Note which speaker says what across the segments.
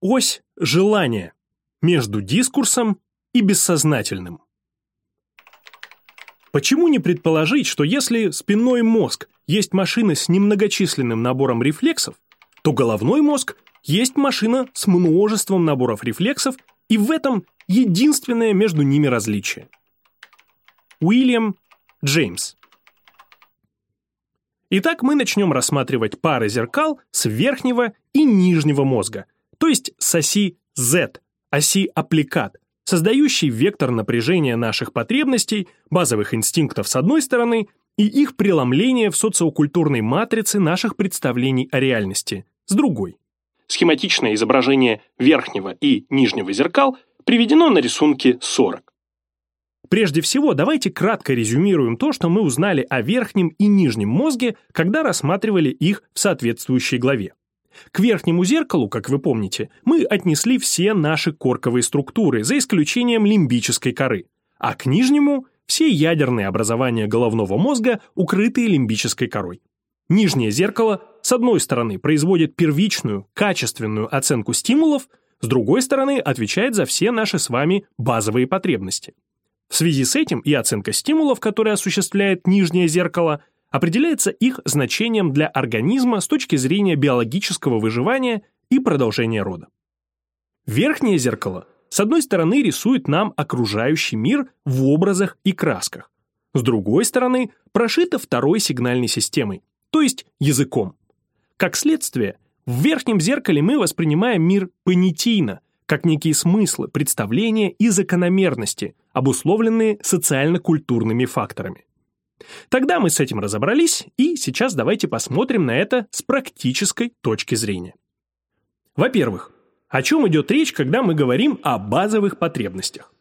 Speaker 1: Ось желания между дискурсом и бессознательным. Почему не предположить, что если спинной мозг есть машина с немногочисленным набором рефлексов, то головной мозг есть машина с множеством наборов рефлексов, и в этом единственное между ними различие. Уильям Джеймс Итак, мы начнем рассматривать пары зеркал с верхнего и нижнего мозга, то есть с оси Z, оси аппликат, создающей вектор напряжения наших потребностей, базовых инстинктов с одной стороны и их преломления в социокультурной матрице наших представлений о реальности с другой. Схематичное изображение верхнего и нижнего зеркал приведено на рисунке 40. Прежде всего, давайте кратко резюмируем то, что мы узнали о верхнем и нижнем мозге, когда рассматривали их в соответствующей главе. К верхнему зеркалу, как вы помните, мы отнесли все наши корковые структуры, за исключением лимбической коры, а к нижнему – все ядерные образования головного мозга, укрытые лимбической корой. Нижнее зеркало, с одной стороны, производит первичную, качественную оценку стимулов, с другой стороны, отвечает за все наши с вами базовые потребности. В связи с этим и оценка стимулов, которые осуществляет нижнее зеркало, определяется их значением для организма с точки зрения биологического выживания и продолжения рода. Верхнее зеркало, с одной стороны, рисует нам окружающий мир в образах и красках, с другой стороны, прошито второй сигнальной системой, то есть языком. Как следствие, в верхнем зеркале мы воспринимаем мир понятийно – как некие смыслы, представления и закономерности, обусловленные социально-культурными факторами. Тогда мы с этим разобрались, и сейчас давайте посмотрим на это с практической точки зрения. Во-первых, о чем идет речь, когда мы говорим о базовых потребностях?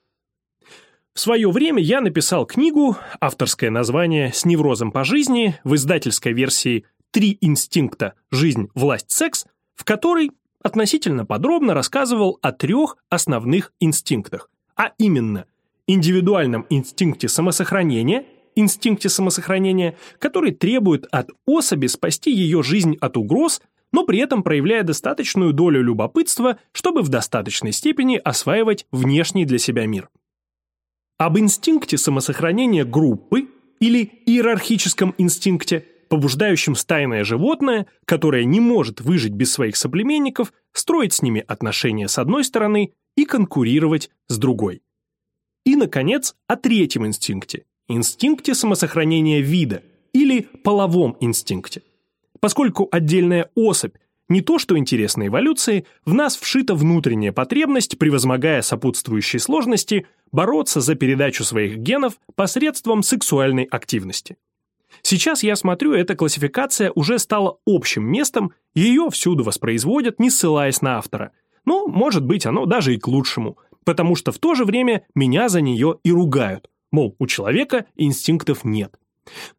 Speaker 1: В свое время я написал книгу, авторское название «С неврозом по жизни» в издательской версии «Три инстинкта. Жизнь, власть, секс», в которой относительно подробно рассказывал о трех основных инстинктах, а именно индивидуальном инстинкте самосохранения, инстинкте самосохранения, который требует от особи спасти ее жизнь от угроз, но при этом проявляя достаточную долю любопытства, чтобы в достаточной степени осваивать внешний для себя мир. Об инстинкте самосохранения группы или иерархическом инстинкте – побуждающим стайное животное, которое не может выжить без своих соплеменников, строить с ними отношения с одной стороны и конкурировать с другой. И, наконец, о третьем инстинкте – инстинкте самосохранения вида или половом инстинкте. Поскольку отдельная особь не то, что интересно эволюции, в нас вшита внутренняя потребность, превозмогая сопутствующие сложности, бороться за передачу своих генов посредством сексуальной активности. Сейчас я смотрю, эта классификация уже стала общим местом, ее всюду воспроизводят, не ссылаясь на автора. Но, может быть, оно даже и к лучшему, потому что в то же время меня за нее и ругают. Мол, у человека инстинктов нет.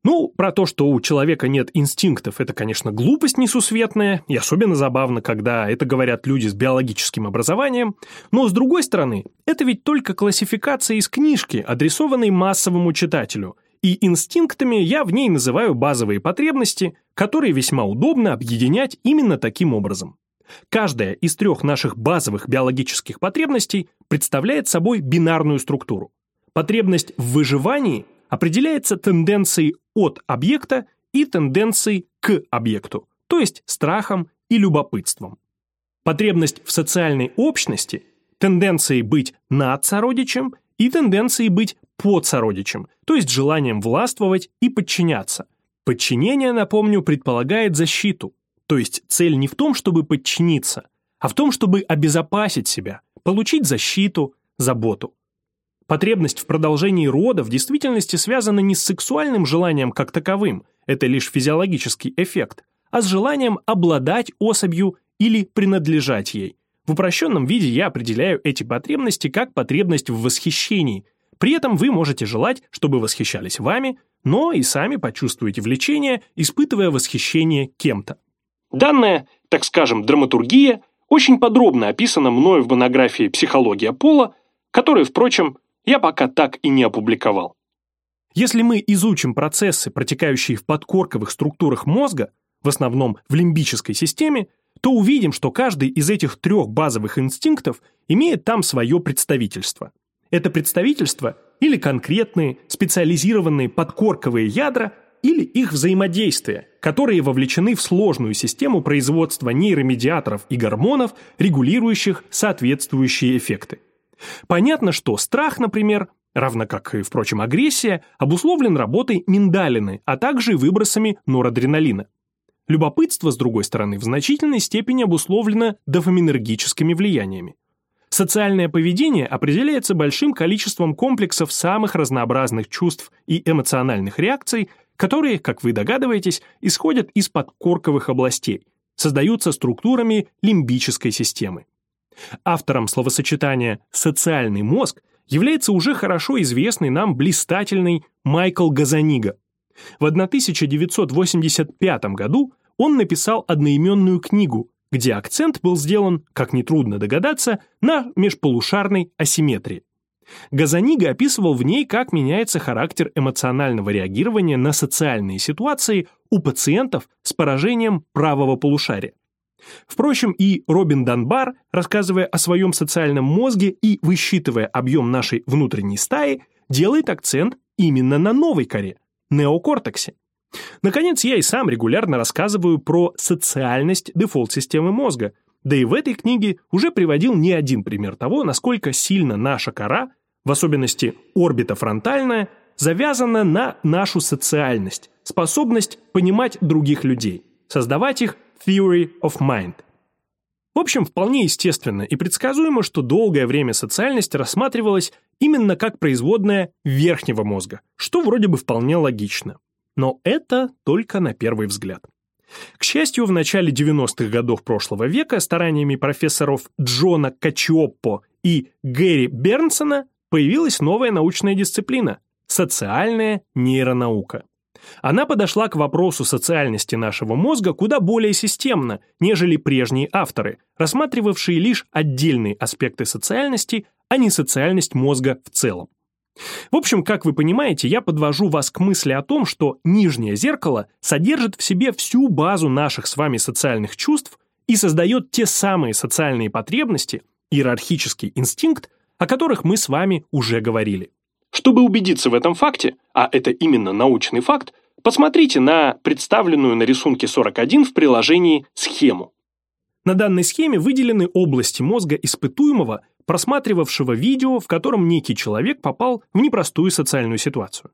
Speaker 1: Ну, про то, что у человека нет инстинктов, это, конечно, глупость несусветная, и особенно забавно, когда это говорят люди с биологическим образованием, но, с другой стороны, это ведь только классификация из книжки, адресованной массовому читателю – и инстинктами я в ней называю базовые потребности, которые весьма удобно объединять именно таким образом. Каждая из трех наших базовых биологических потребностей представляет собой бинарную структуру. Потребность в выживании определяется тенденцией от объекта и тенденцией к объекту, то есть страхом и любопытством. Потребность в социальной общности – тенденцией быть над сородичем и тенденцией быть под сородичем, то есть желанием властвовать и подчиняться. Подчинение, напомню, предполагает защиту, то есть цель не в том, чтобы подчиниться, а в том, чтобы обезопасить себя, получить защиту, заботу. Потребность в продолжении рода в действительности связана не с сексуальным желанием как таковым, это лишь физиологический эффект, а с желанием обладать особью или принадлежать ей, в упрощенном виде я определяю эти потребности как потребность в восхищении. При этом вы можете желать, чтобы восхищались вами, но и сами почувствуете влечение, испытывая восхищение кем-то. Данная, так скажем, драматургия очень подробно описана мною в монографии «Психология пола», которую, впрочем, я пока так и не опубликовал. Если мы изучим процессы, протекающие в подкорковых структурах мозга, в основном в лимбической системе, то увидим, что каждый из этих трех базовых инстинктов имеет там свое представительство. Это представительство или конкретные специализированные подкорковые ядра, или их взаимодействие, которые вовлечены в сложную систему производства нейромедиаторов и гормонов, регулирующих соответствующие эффекты. Понятно, что страх, например, равно как и, впрочем, агрессия, обусловлен работой миндалины, а также выбросами норадреналина. Любопытство, с другой стороны, в значительной степени обусловлено дофаминергическими влияниями. Социальное поведение определяется большим количеством комплексов самых разнообразных чувств и эмоциональных реакций, которые, как вы догадываетесь, исходят из подкорковых областей, создаются структурами лимбической системы. Автором словосочетания «социальный мозг» является уже хорошо известный нам блистательный Майкл Газанига. В 1985 году он написал одноименную книгу, где акцент был сделан, как нетрудно догадаться, на межполушарной асимметрии. Газанига описывал в ней, как меняется характер эмоционального реагирования на социальные ситуации у пациентов с поражением правого полушария. Впрочем, и Робин Данбар, рассказывая о своем социальном мозге и высчитывая объем нашей внутренней стаи, делает акцент именно на новой коре – неокортексе. Наконец, я и сам регулярно рассказываю про социальность дефолт-системы мозга, да и в этой книге уже приводил не один пример того, насколько сильно наша кора, в особенности орбита фронтальная, завязана на нашу социальность, способность понимать других людей, создавать их theory of mind. В общем, вполне естественно и предсказуемо, что долгое время социальность рассматривалась именно как производная верхнего мозга, что вроде бы вполне логично. Но это только на первый взгляд. К счастью, в начале 90-х годов прошлого века стараниями профессоров Джона Качиоппо и Гэри Бернсона появилась новая научная дисциплина – социальная нейронаука. Она подошла к вопросу социальности нашего мозга куда более системно, нежели прежние авторы, рассматривавшие лишь отдельные аспекты социальности, а не социальность мозга в целом. В общем, как вы понимаете, я подвожу вас к мысли о том, что нижнее зеркало содержит в себе всю базу наших с вами социальных чувств и создает те самые социальные потребности, иерархический инстинкт, о которых мы с вами уже говорили. Чтобы убедиться в этом факте, а это именно научный факт, посмотрите на представленную на рисунке 41 в приложении схему. На данной схеме выделены области мозга испытуемого, просматривавшего видео, в котором некий человек попал в непростую социальную ситуацию.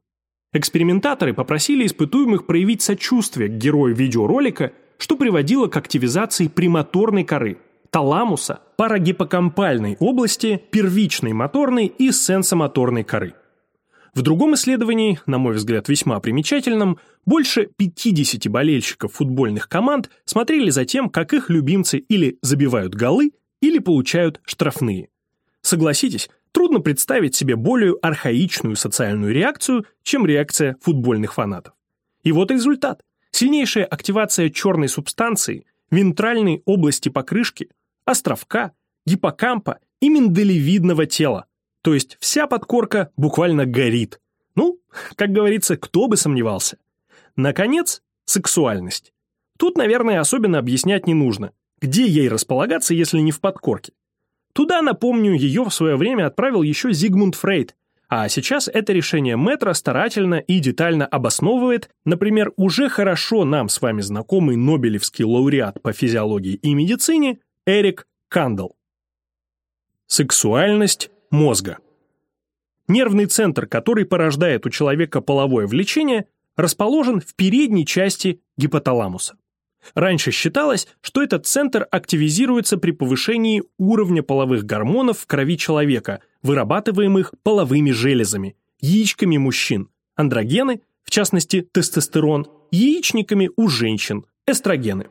Speaker 1: Экспериментаторы попросили испытуемых проявить сочувствие к герою видеоролика, что приводило к активизации премоторной коры, таламуса, парагиппокампальной области, первичной моторной и сенсомоторной коры. В другом исследовании, на мой взгляд весьма примечательном, больше 50 болельщиков футбольных команд смотрели за тем, как их любимцы или забивают голы, или получают штрафные. Согласитесь, трудно представить себе более архаичную социальную реакцию, чем реакция футбольных фанатов. И вот результат. Сильнейшая активация черной субстанции, вентральной области покрышки, островка, гиппокампа и миндалевидного тела, то есть вся подкорка буквально горит. Ну, как говорится, кто бы сомневался. Наконец, сексуальность. Тут, наверное, особенно объяснять не нужно. Где ей располагаться, если не в подкорке? Туда, напомню, ее в свое время отправил еще Зигмунд Фрейд, а сейчас это решение Метра старательно и детально обосновывает, например, уже хорошо нам с вами знакомый Нобелевский лауреат по физиологии и медицине Эрик Кандл. Сексуальность мозга. Нервный центр, который порождает у человека половое влечение, расположен в передней части гипоталамуса. Раньше считалось, что этот центр активизируется при повышении уровня половых гормонов в крови человека, вырабатываемых половыми железами, яичками мужчин, андрогены, в частности тестостерон, яичниками у женщин, эстрогены.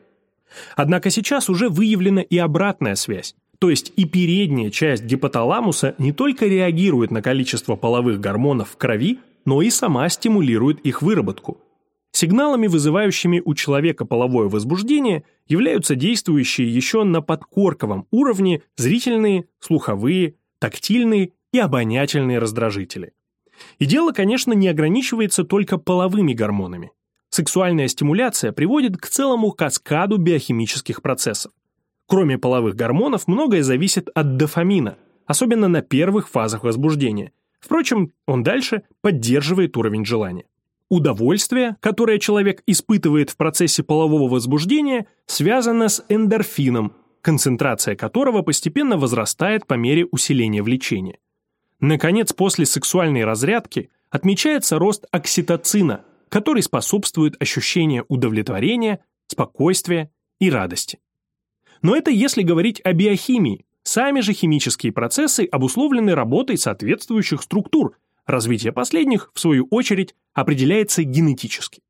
Speaker 1: Однако сейчас уже выявлена и обратная связь. То есть и передняя часть гипоталамуса не только реагирует на количество половых гормонов в крови, но и сама стимулирует их выработку. Сигналами, вызывающими у человека половое возбуждение, являются действующие еще на подкорковом уровне зрительные, слуховые, тактильные и обонятельные раздражители. И дело, конечно, не ограничивается только половыми гормонами. Сексуальная стимуляция приводит к целому каскаду биохимических процессов Кроме половых гормонов, многое зависит от дофамина, особенно на первых фазах возбуждения. Впрочем, он дальше поддерживает уровень желания. Удовольствие, которое человек испытывает в процессе полового возбуждения, связано с эндорфином, концентрация которого постепенно возрастает по мере усиления влечения. Наконец, после сексуальной разрядки отмечается рост окситоцина, который способствует ощущению удовлетворения, спокойствия и радости. Но это если говорить о биохимии. Сами же химические процессы обусловлены работой соответствующих структур. Развитие последних, в свою очередь, определяется генетически.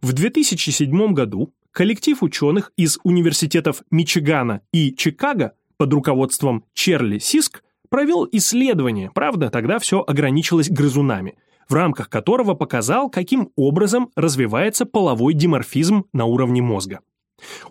Speaker 1: В 2007 году коллектив ученых из университетов Мичигана и Чикаго под руководством Черли Сиск провел исследование, правда, тогда все ограничилось грызунами, в рамках которого показал, каким образом развивается половой диморфизм на уровне мозга.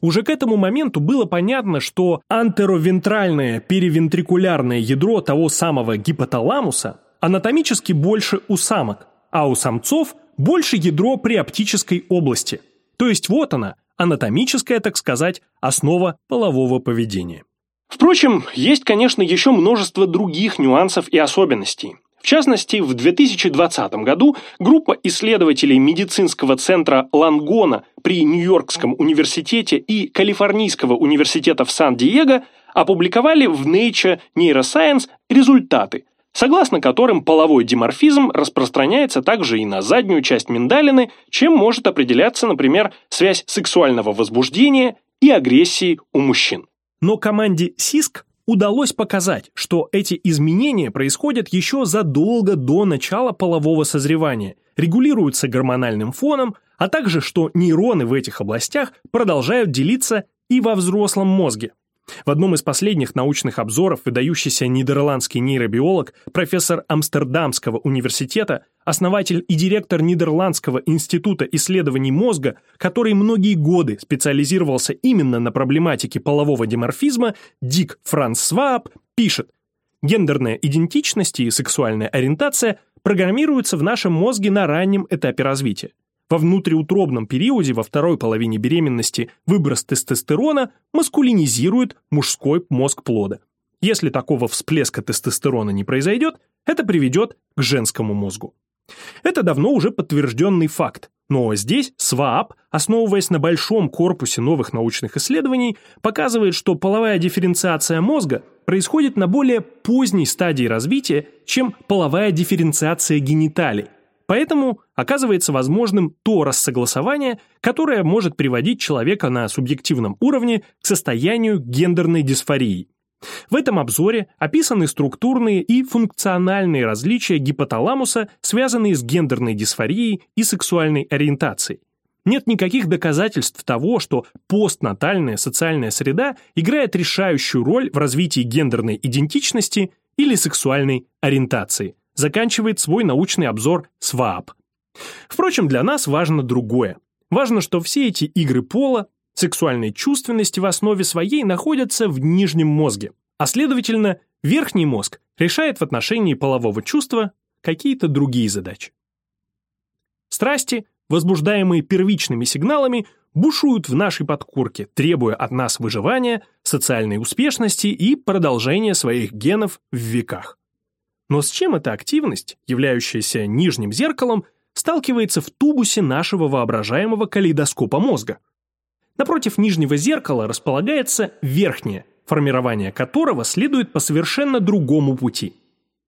Speaker 1: Уже к этому моменту было понятно, что антеровентральное перевентрикулярное ядро того самого гипоталамуса анатомически больше у самок, а у самцов больше ядро приоптической области. То есть вот она, анатомическая, так сказать, основа полового поведения. Впрочем, есть, конечно, еще множество других нюансов и особенностей. В частности, в 2020 году группа исследователей медицинского центра Лангона при Нью-Йоркском университете и Калифорнийского университета в Сан-Диего опубликовали в Nature Neuroscience результаты, согласно которым половой диморфизм распространяется также и на заднюю часть миндалины, чем может определяться, например, связь сексуального возбуждения и агрессии у мужчин. Но команде СИСК удалось показать, что эти изменения происходят еще задолго до начала полового созревания, регулируются гормональным фоном, а также что нейроны в этих областях продолжают делиться и во взрослом мозге. В одном из последних научных обзоров выдающийся нидерландский нейробиолог, профессор Амстердамского университета, основатель и директор Нидерландского института исследований мозга, который многие годы специализировался именно на проблематике полового диморфизма, Дик Франц Свааб, пишет, гендерная идентичность и сексуальная ориентация программируются в нашем мозге на раннем этапе развития. Во внутриутробном периоде во второй половине беременности выброс тестостерона маскулинизирует мужской мозг плода. Если такого всплеска тестостерона не произойдет, это приведет к женскому мозгу. Это давно уже подтвержденный факт, но здесь СВАП, основываясь на большом корпусе новых научных исследований, показывает, что половая дифференциация мозга происходит на более поздней стадии развития, чем половая дифференциация гениталий, Поэтому оказывается возможным то рассогласование, которое может приводить человека на субъективном уровне к состоянию гендерной дисфории. В этом обзоре описаны структурные и функциональные различия гипоталамуса, связанные с гендерной дисфорией и сексуальной ориентацией. Нет никаких доказательств того, что постнатальная социальная среда играет решающую роль в развитии гендерной идентичности или сексуальной ориентации заканчивает свой научный обзор СВАП. Впрочем, для нас важно другое. Важно, что все эти игры пола, сексуальной чувственности в основе своей находятся в нижнем мозге, а следовательно, верхний мозг решает в отношении полового чувства какие-то другие задачи. Страсти, возбуждаемые первичными сигналами, бушуют в нашей подкорке, требуя от нас выживания, социальной успешности и продолжения своих генов в веках. Но с чем эта активность, являющаяся нижним зеркалом, сталкивается в тубусе нашего воображаемого калейдоскопа мозга? Напротив нижнего зеркала располагается верхнее, формирование которого следует по совершенно другому пути.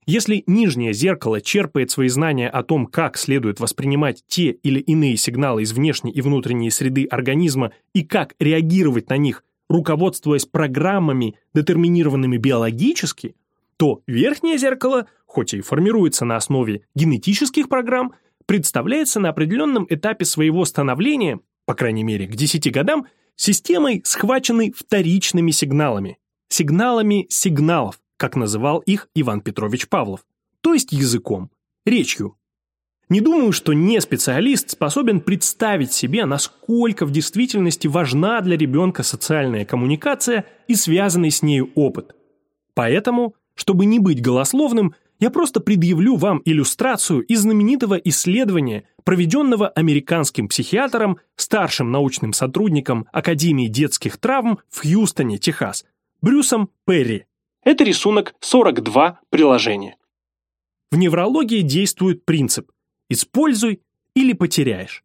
Speaker 1: Если нижнее зеркало черпает свои знания о том, как следует воспринимать те или иные сигналы из внешней и внутренней среды организма и как реагировать на них, руководствуясь программами, детерминированными биологически, то верхнее зеркало, хоть и формируется на основе генетических программ, представляется на определенном этапе своего становления, по крайней мере к 10 годам, системой, схваченной вторичными сигналами. Сигналами сигналов, как называл их Иван Петрович Павлов. То есть языком, речью. Не думаю, что не специалист способен представить себе, насколько в действительности важна для ребенка социальная коммуникация и связанный с нею опыт. Поэтому чтобы не быть голословным, я просто предъявлю вам иллюстрацию из знаменитого исследования, проведенного американским психиатром, старшим научным сотрудником Академии детских травм в Хьюстоне, Техас, Брюсом Перри. Это рисунок 42 приложения. В неврологии действует принцип «используй или потеряешь».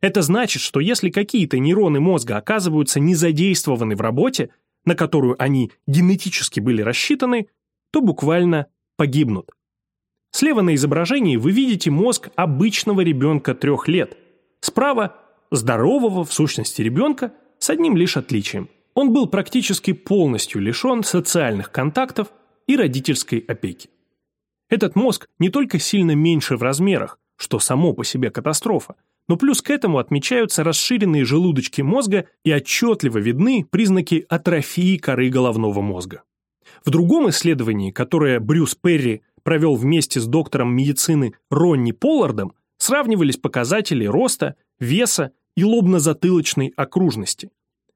Speaker 1: Это значит, что если какие-то нейроны мозга оказываются не задействованы в работе, на которую они генетически были рассчитаны, то буквально погибнут. Слева на изображении вы видите мозг обычного ребенка трех лет. Справа – здорового, в сущности, ребенка с одним лишь отличием. Он был практически полностью лишен социальных контактов и родительской опеки. Этот мозг не только сильно меньше в размерах, что само по себе катастрофа, но плюс к этому отмечаются расширенные желудочки мозга и отчетливо видны признаки атрофии коры головного мозга. В другом исследовании, которое Брюс Перри провел вместе с доктором медицины Ронни Поллардом, сравнивались показатели роста, веса и лобно-затылочной окружности.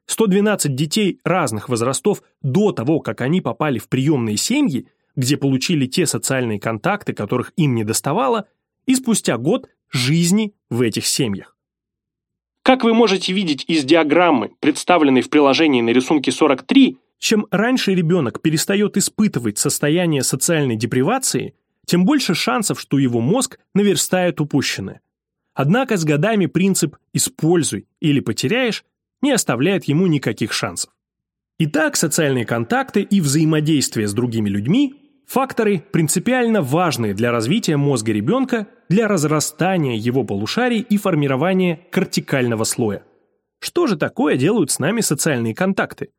Speaker 1: 112 детей разных возрастов до того, как они попали в приемные семьи, где получили те социальные контакты, которых им не доставало, и спустя год жизни в этих семьях. Как вы можете видеть из диаграммы, представленной в приложении на рисунке 43, чем раньше ребенок перестает испытывать состояние социальной депривации, тем больше шансов, что его мозг наверстает упущенное. Однако с годами принцип «используй или потеряешь» не оставляет ему никаких шансов. Итак, социальные контакты и взаимодействие с другими людьми Факторы, принципиально важные для развития мозга ребенка, для разрастания его полушарий и формирования кортикального слоя. Что же такое делают с нами социальные контакты?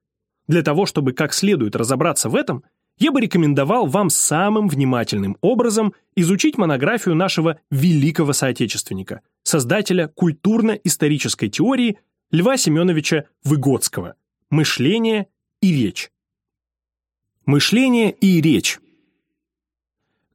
Speaker 1: Для того, чтобы как следует разобраться в этом, я бы рекомендовал вам самым внимательным образом изучить монографию нашего великого соотечественника, создателя культурно-исторической теории Льва Семеновича Выгодского «Мышление и речь». Мышление и речь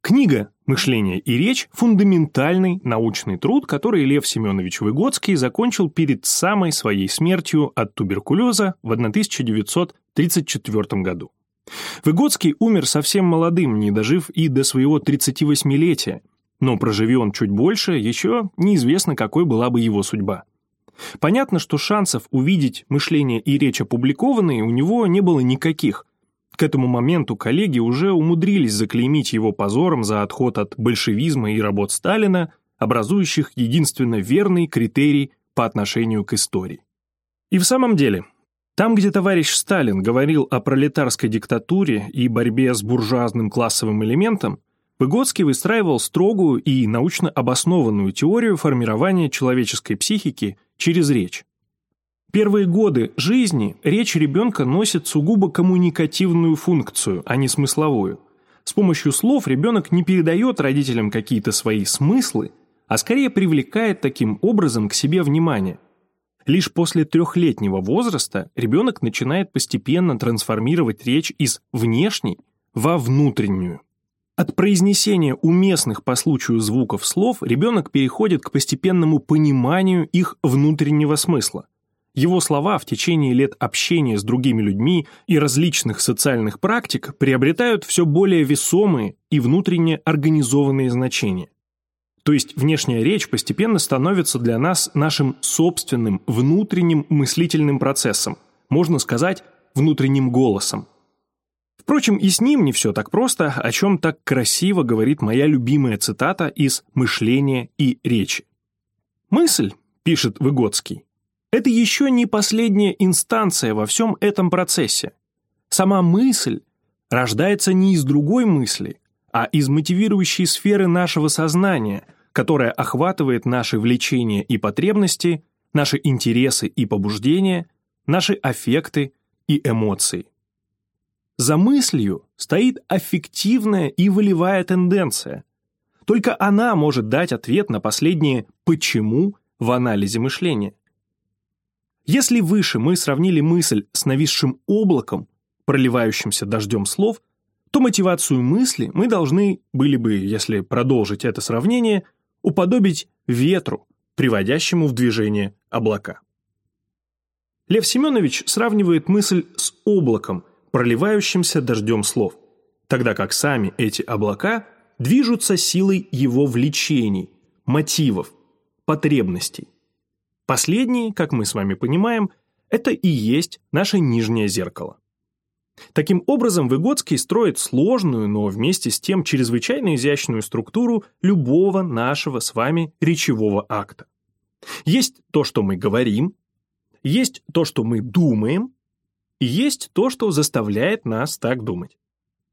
Speaker 1: Книга «Мышление и речь» – фундаментальный научный труд, который Лев Семенович Выгодский закончил перед самой своей смертью от туберкулеза в 1934 году. Выгодский умер совсем молодым, не дожив и до своего 38-летия, но проживи он чуть больше, еще неизвестно, какой была бы его судьба. Понятно, что шансов увидеть мышление и речь опубликованные у него не было никаких, к этому моменту коллеги уже умудрились заклеймить его позором за отход от большевизма и работ Сталина, образующих единственно верный критерий по отношению к истории. И в самом деле, там, где товарищ Сталин говорил о пролетарской диктатуре и борьбе с буржуазным классовым элементом, Выгодский выстраивал строгую и научно обоснованную теорию формирования человеческой психики через речь. Первые годы жизни речь ребенка носит сугубо коммуникативную функцию, а не смысловую. С помощью слов ребенок не передает родителям какие-то свои смыслы, а скорее привлекает таким образом к себе внимание. Лишь после трехлетнего возраста ребенок начинает постепенно трансформировать речь из внешней во внутреннюю. От произнесения уместных по случаю звуков слов ребенок переходит к постепенному пониманию их внутреннего смысла – его слова в течение лет общения с другими людьми и различных социальных практик приобретают все более весомые и внутренне организованные значения. То есть внешняя речь постепенно становится для нас нашим собственным внутренним мыслительным процессом, можно сказать, внутренним голосом. Впрочем, и с ним не все так просто, о чем так красиво говорит моя любимая цитата из «Мышления и речи». «Мысль», — пишет Выгодский, это еще не последняя инстанция во всем этом процессе. Сама мысль рождается не из другой мысли, а из мотивирующей сферы нашего сознания, которая охватывает наши влечения и потребности, наши интересы и побуждения, наши аффекты и эмоции. За мыслью стоит аффективная и волевая тенденция. Только она может дать ответ на последнее «почему» в анализе мышления. Если выше мы сравнили мысль с нависшим облаком, проливающимся дождем слов, то мотивацию мысли мы должны были бы, если продолжить это сравнение, уподобить ветру, приводящему в движение облака. Лев Семенович сравнивает мысль с облаком, проливающимся дождем слов, тогда как сами эти облака движутся силой его влечений, мотивов, потребностей. Последние, как мы с вами понимаем, это и есть наше нижнее зеркало. Таким образом, Выгодский строит сложную, но вместе с тем чрезвычайно изящную структуру любого нашего с вами речевого акта. Есть то, что мы говорим, есть то, что мы думаем, и есть то, что заставляет нас так думать.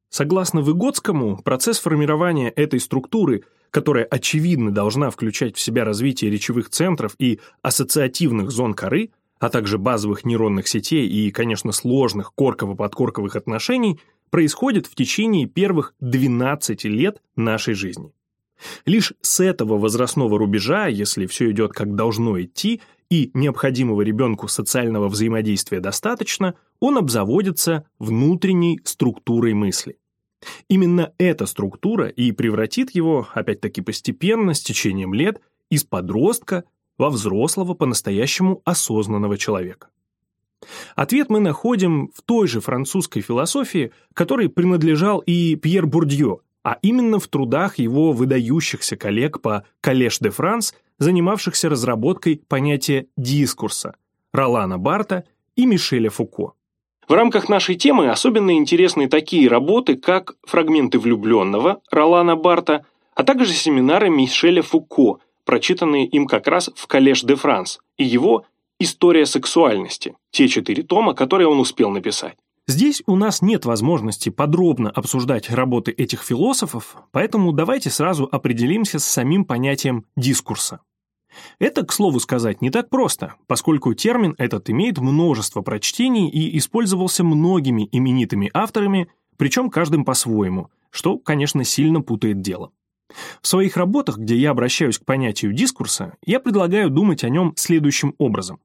Speaker 1: Согласно Выгодскому, процесс формирования этой структуры, которая очевидно должна включать в себя развитие речевых центров и ассоциативных зон коры, а также базовых нейронных сетей и, конечно, сложных корково-подкорковых отношений, происходит в течение первых 12 лет нашей жизни. Лишь с этого возрастного рубежа, если все идет как должно идти, и необходимого ребенку социального взаимодействия достаточно, он обзаводится внутренней структурой мысли. Именно эта структура и превратит его, опять-таки постепенно, с течением лет, из подростка во взрослого по-настоящему осознанного человека. Ответ мы находим в той же французской философии, которой принадлежал и Пьер Бурдье, а именно в трудах его выдающихся коллег по Коллеж де Франс, занимавшихся разработкой понятия дискурса, Ролана Барта и Мишеля Фуко. В рамках нашей темы особенно интересны такие работы, как «Фрагменты влюбленного» Ролана Барта, а также семинары Мишеля Фуко, прочитанные им как раз в Коллеж де Франс, и его «История сексуальности», те четыре тома, которые он успел написать. Здесь у нас нет возможности подробно обсуждать работы этих философов, поэтому давайте сразу определимся с самим понятием дискурса. Это, к слову сказать, не так просто, поскольку термин этот имеет множество прочтений и использовался многими именитыми авторами, причем каждым по-своему, что, конечно, сильно путает дело. В своих работах, где я обращаюсь к понятию дискурса, я предлагаю думать о нем следующим образом.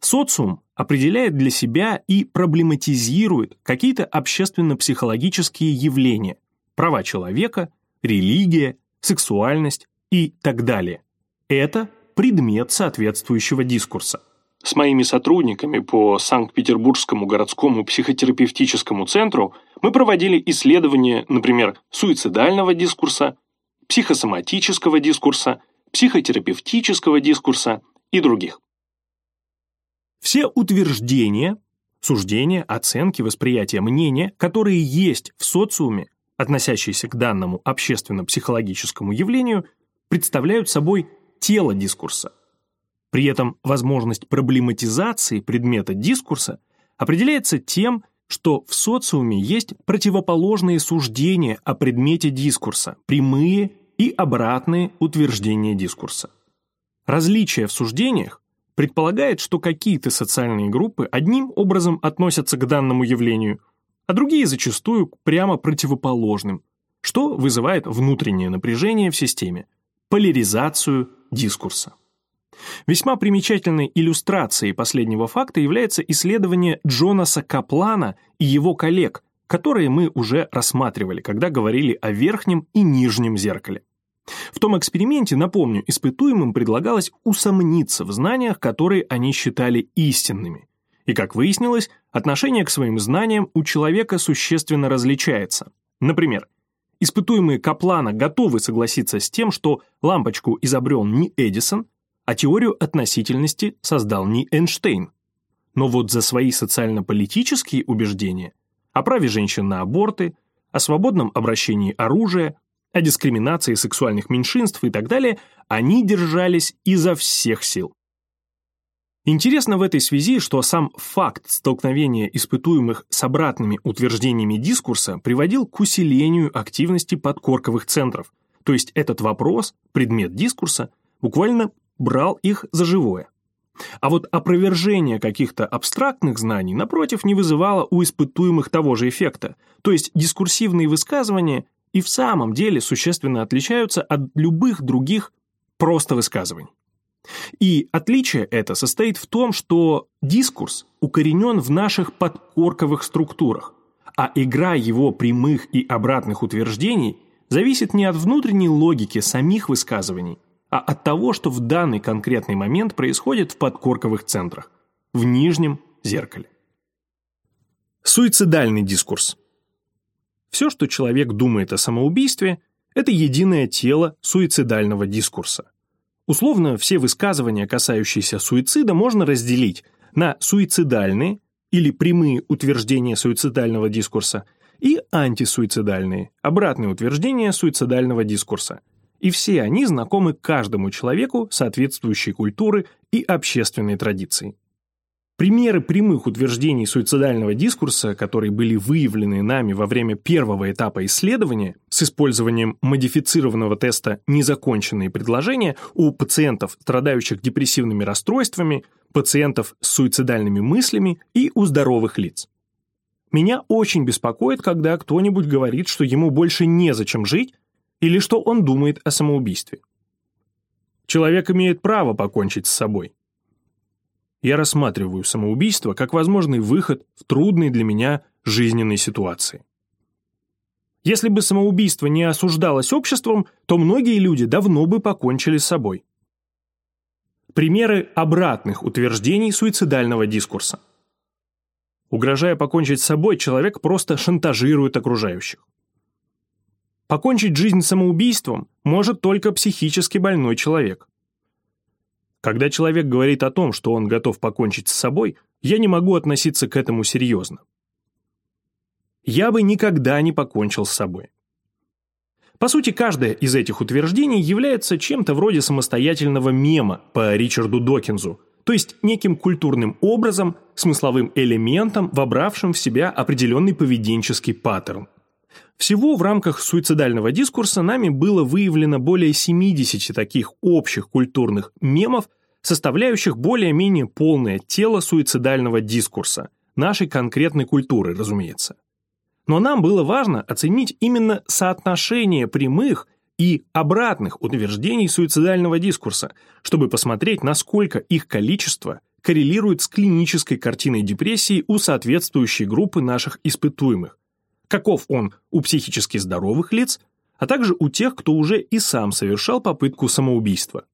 Speaker 1: Социум определяет для себя и проблематизирует какие-то общественно-психологические явления, права человека, религия, сексуальность и так далее. Это предмет соответствующего дискурса. С моими сотрудниками по Санкт-Петербургскому городскому психотерапевтическому центру мы проводили исследования, например, суицидального дискурса, психосоматического дискурса, психотерапевтического дискурса и других. Все утверждения, суждения, оценки, восприятия, мнения, которые есть в социуме, относящиеся к данному общественно-психологическому явлению, представляют собой тело дискурса. При этом возможность проблематизации предмета дискурса определяется тем, что в социуме есть противоположные суждения о предмете дискурса, прямые и обратные утверждения дискурса. Различие в суждениях предполагает, что какие-то социальные группы одним образом относятся к данному явлению, а другие зачастую к прямо противоположным, что вызывает внутреннее напряжение в системе, поляризацию дискурса. Весьма примечательной иллюстрацией последнего факта является исследование Джонаса Каплана и его коллег, которые мы уже рассматривали, когда говорили о верхнем и нижнем зеркале. В том эксперименте, напомню, испытуемым предлагалось усомниться в знаниях, которые они считали истинными. И, как выяснилось, отношение к своим знаниям у человека существенно различается. Например, испытуемые Каплана готовы согласиться с тем, что лампочку изобрел не Эдисон, а теорию относительности создал не Эйнштейн. Но вот за свои социально-политические убеждения о праве женщин на аборты, о свободном обращении оружия, о дискриминации сексуальных меньшинств и так далее, они держались изо всех сил. Интересно в этой связи, что сам факт столкновения испытуемых с обратными утверждениями дискурса приводил к усилению активности подкорковых центров, то есть этот вопрос, предмет дискурса, буквально брал их за живое. А вот опровержение каких-то абстрактных знаний, напротив, не вызывало у испытуемых того же эффекта, то есть дискурсивные высказывания и в самом деле существенно отличаются от любых других просто высказываний. И отличие это состоит в том, что дискурс укоренен в наших подкорковых структурах, а игра его прямых и обратных утверждений зависит не от внутренней логики самих высказываний, а от того, что в данный конкретный момент происходит в подкорковых центрах, в нижнем зеркале. Суицидальный дискурс – все, что человек думает о самоубийстве, это единое тело суицидального дискурса. Условно, все высказывания, касающиеся суицида, можно разделить на суицидальные или прямые утверждения суицидального дискурса и антисуицидальные, обратные утверждения суицидального дискурса. И все они знакомы каждому человеку соответствующей культуры и общественной традиции. Примеры прямых утверждений суицидального дискурса, которые были выявлены нами во время первого этапа исследования с использованием модифицированного теста «Незаконченные предложения» у пациентов, страдающих депрессивными расстройствами, пациентов с суицидальными мыслями и у здоровых лиц. Меня очень беспокоит, когда кто-нибудь говорит, что ему больше незачем жить или что он думает о самоубийстве. Человек имеет право покончить с собой я рассматриваю самоубийство как возможный выход в трудной для меня жизненной ситуации. Если бы самоубийство не осуждалось обществом, то многие люди давно бы покончили с собой. Примеры обратных утверждений суицидального дискурса. Угрожая покончить с собой, человек просто шантажирует окружающих. Покончить жизнь самоубийством может только психически больной человек. Когда человек говорит о том, что он готов покончить с собой, я не могу относиться к этому серьезно. Я бы никогда не покончил с собой. По сути, каждое из этих утверждений является чем-то вроде самостоятельного мема по Ричарду Докинзу, то есть неким культурным образом, смысловым элементом, вобравшим в себя определенный поведенческий паттерн. Всего в рамках суицидального дискурса нами было выявлено более 70 таких общих культурных мемов, составляющих более-менее полное тело суицидального дискурса, нашей конкретной культуры, разумеется. Но нам было важно оценить именно соотношение прямых и обратных утверждений суицидального дискурса, чтобы посмотреть, насколько их количество коррелирует с клинической картиной депрессии у соответствующей группы наших испытуемых, каков он у психически здоровых лиц, а также у тех, кто уже и сам совершал попытку самоубийства.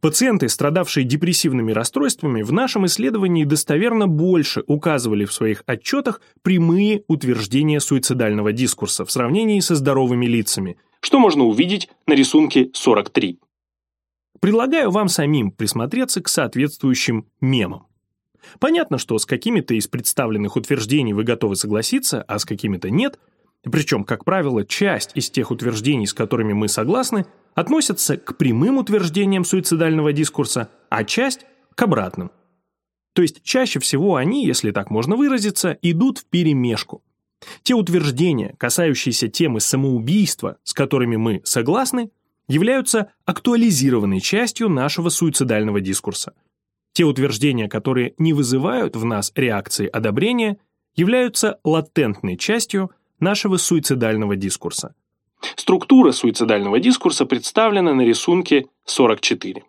Speaker 1: Пациенты, страдавшие депрессивными расстройствами, в нашем исследовании достоверно больше указывали в своих отчетах прямые утверждения суицидального дискурса в сравнении со здоровыми лицами, что можно увидеть на рисунке 43. Предлагаю вам самим присмотреться к соответствующим мемам. Понятно, что с какими-то из представленных утверждений вы готовы согласиться, а с какими-то нет. Причем, как правило, часть из тех утверждений, с которыми мы согласны, относятся к прямым утверждениям суицидального дискурса, а часть – к обратным. То есть чаще всего они, если так можно выразиться, идут в перемешку. Те утверждения, касающиеся темы самоубийства, с которыми мы согласны, являются актуализированной частью нашего суицидального дискурса – те утверждения, которые не вызывают в нас реакции одобрения, являются латентной частью нашего суицидального дискурса. Структура суицидального дискурса представлена на рисунке 44.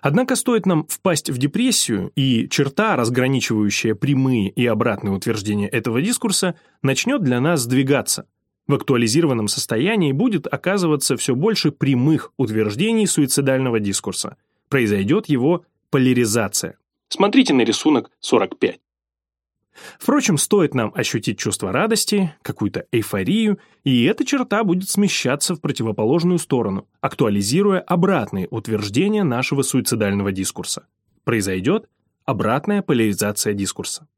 Speaker 1: Однако стоит нам впасть в депрессию, и черта, разграничивающая прямые и обратные утверждения этого дискурса, начнет для нас сдвигаться. В актуализированном состоянии будет оказываться все больше прямых утверждений суицидального дискурса. Произойдет его поляризация. Смотрите на рисунок 45. Впрочем, стоит нам ощутить чувство радости, какую-то эйфорию, и эта черта будет смещаться в противоположную сторону, актуализируя обратные утверждения нашего суицидального дискурса. Произойдет обратная поляризация дискурса.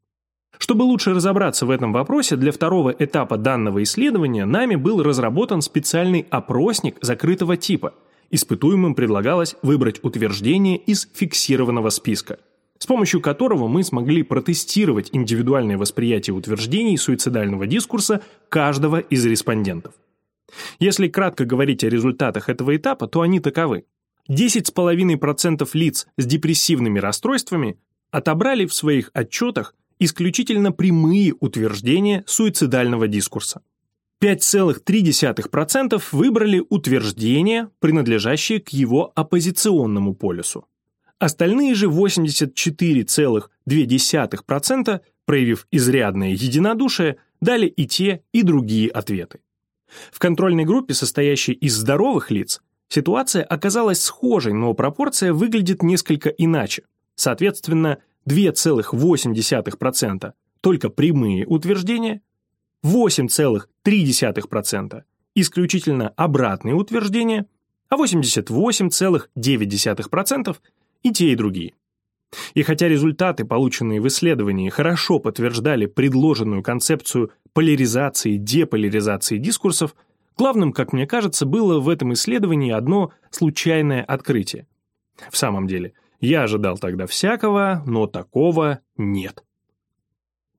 Speaker 1: Чтобы лучше разобраться в этом вопросе, для второго этапа данного исследования нами был разработан специальный опросник закрытого типа – Испытуемым предлагалось выбрать утверждение из фиксированного списка, с помощью которого мы смогли протестировать индивидуальное восприятие утверждений суицидального дискурса каждого из респондентов. Если кратко говорить о результатах этого этапа, то они таковы. 10,5% лиц с депрессивными расстройствами отобрали в своих отчетах исключительно прямые утверждения суицидального дискурса. 5,3% выбрали утверждения, принадлежащие к его оппозиционному полюсу. Остальные же 84,2%, проявив изрядное единодушие, дали и те, и другие ответы. В контрольной группе, состоящей из здоровых лиц, ситуация оказалась схожей, но пропорция выглядит несколько иначе. Соответственно, 2,8% только прямые утверждения, 8,3%, исключительно обратные утверждения а 88,9% и те, и другие. И хотя результаты, полученные в исследовании, хорошо подтверждали предложенную концепцию поляризации и деполяризации дискурсов, главным, как мне кажется, было в этом исследовании одно случайное открытие. В самом деле, я ожидал тогда всякого, но такого нет.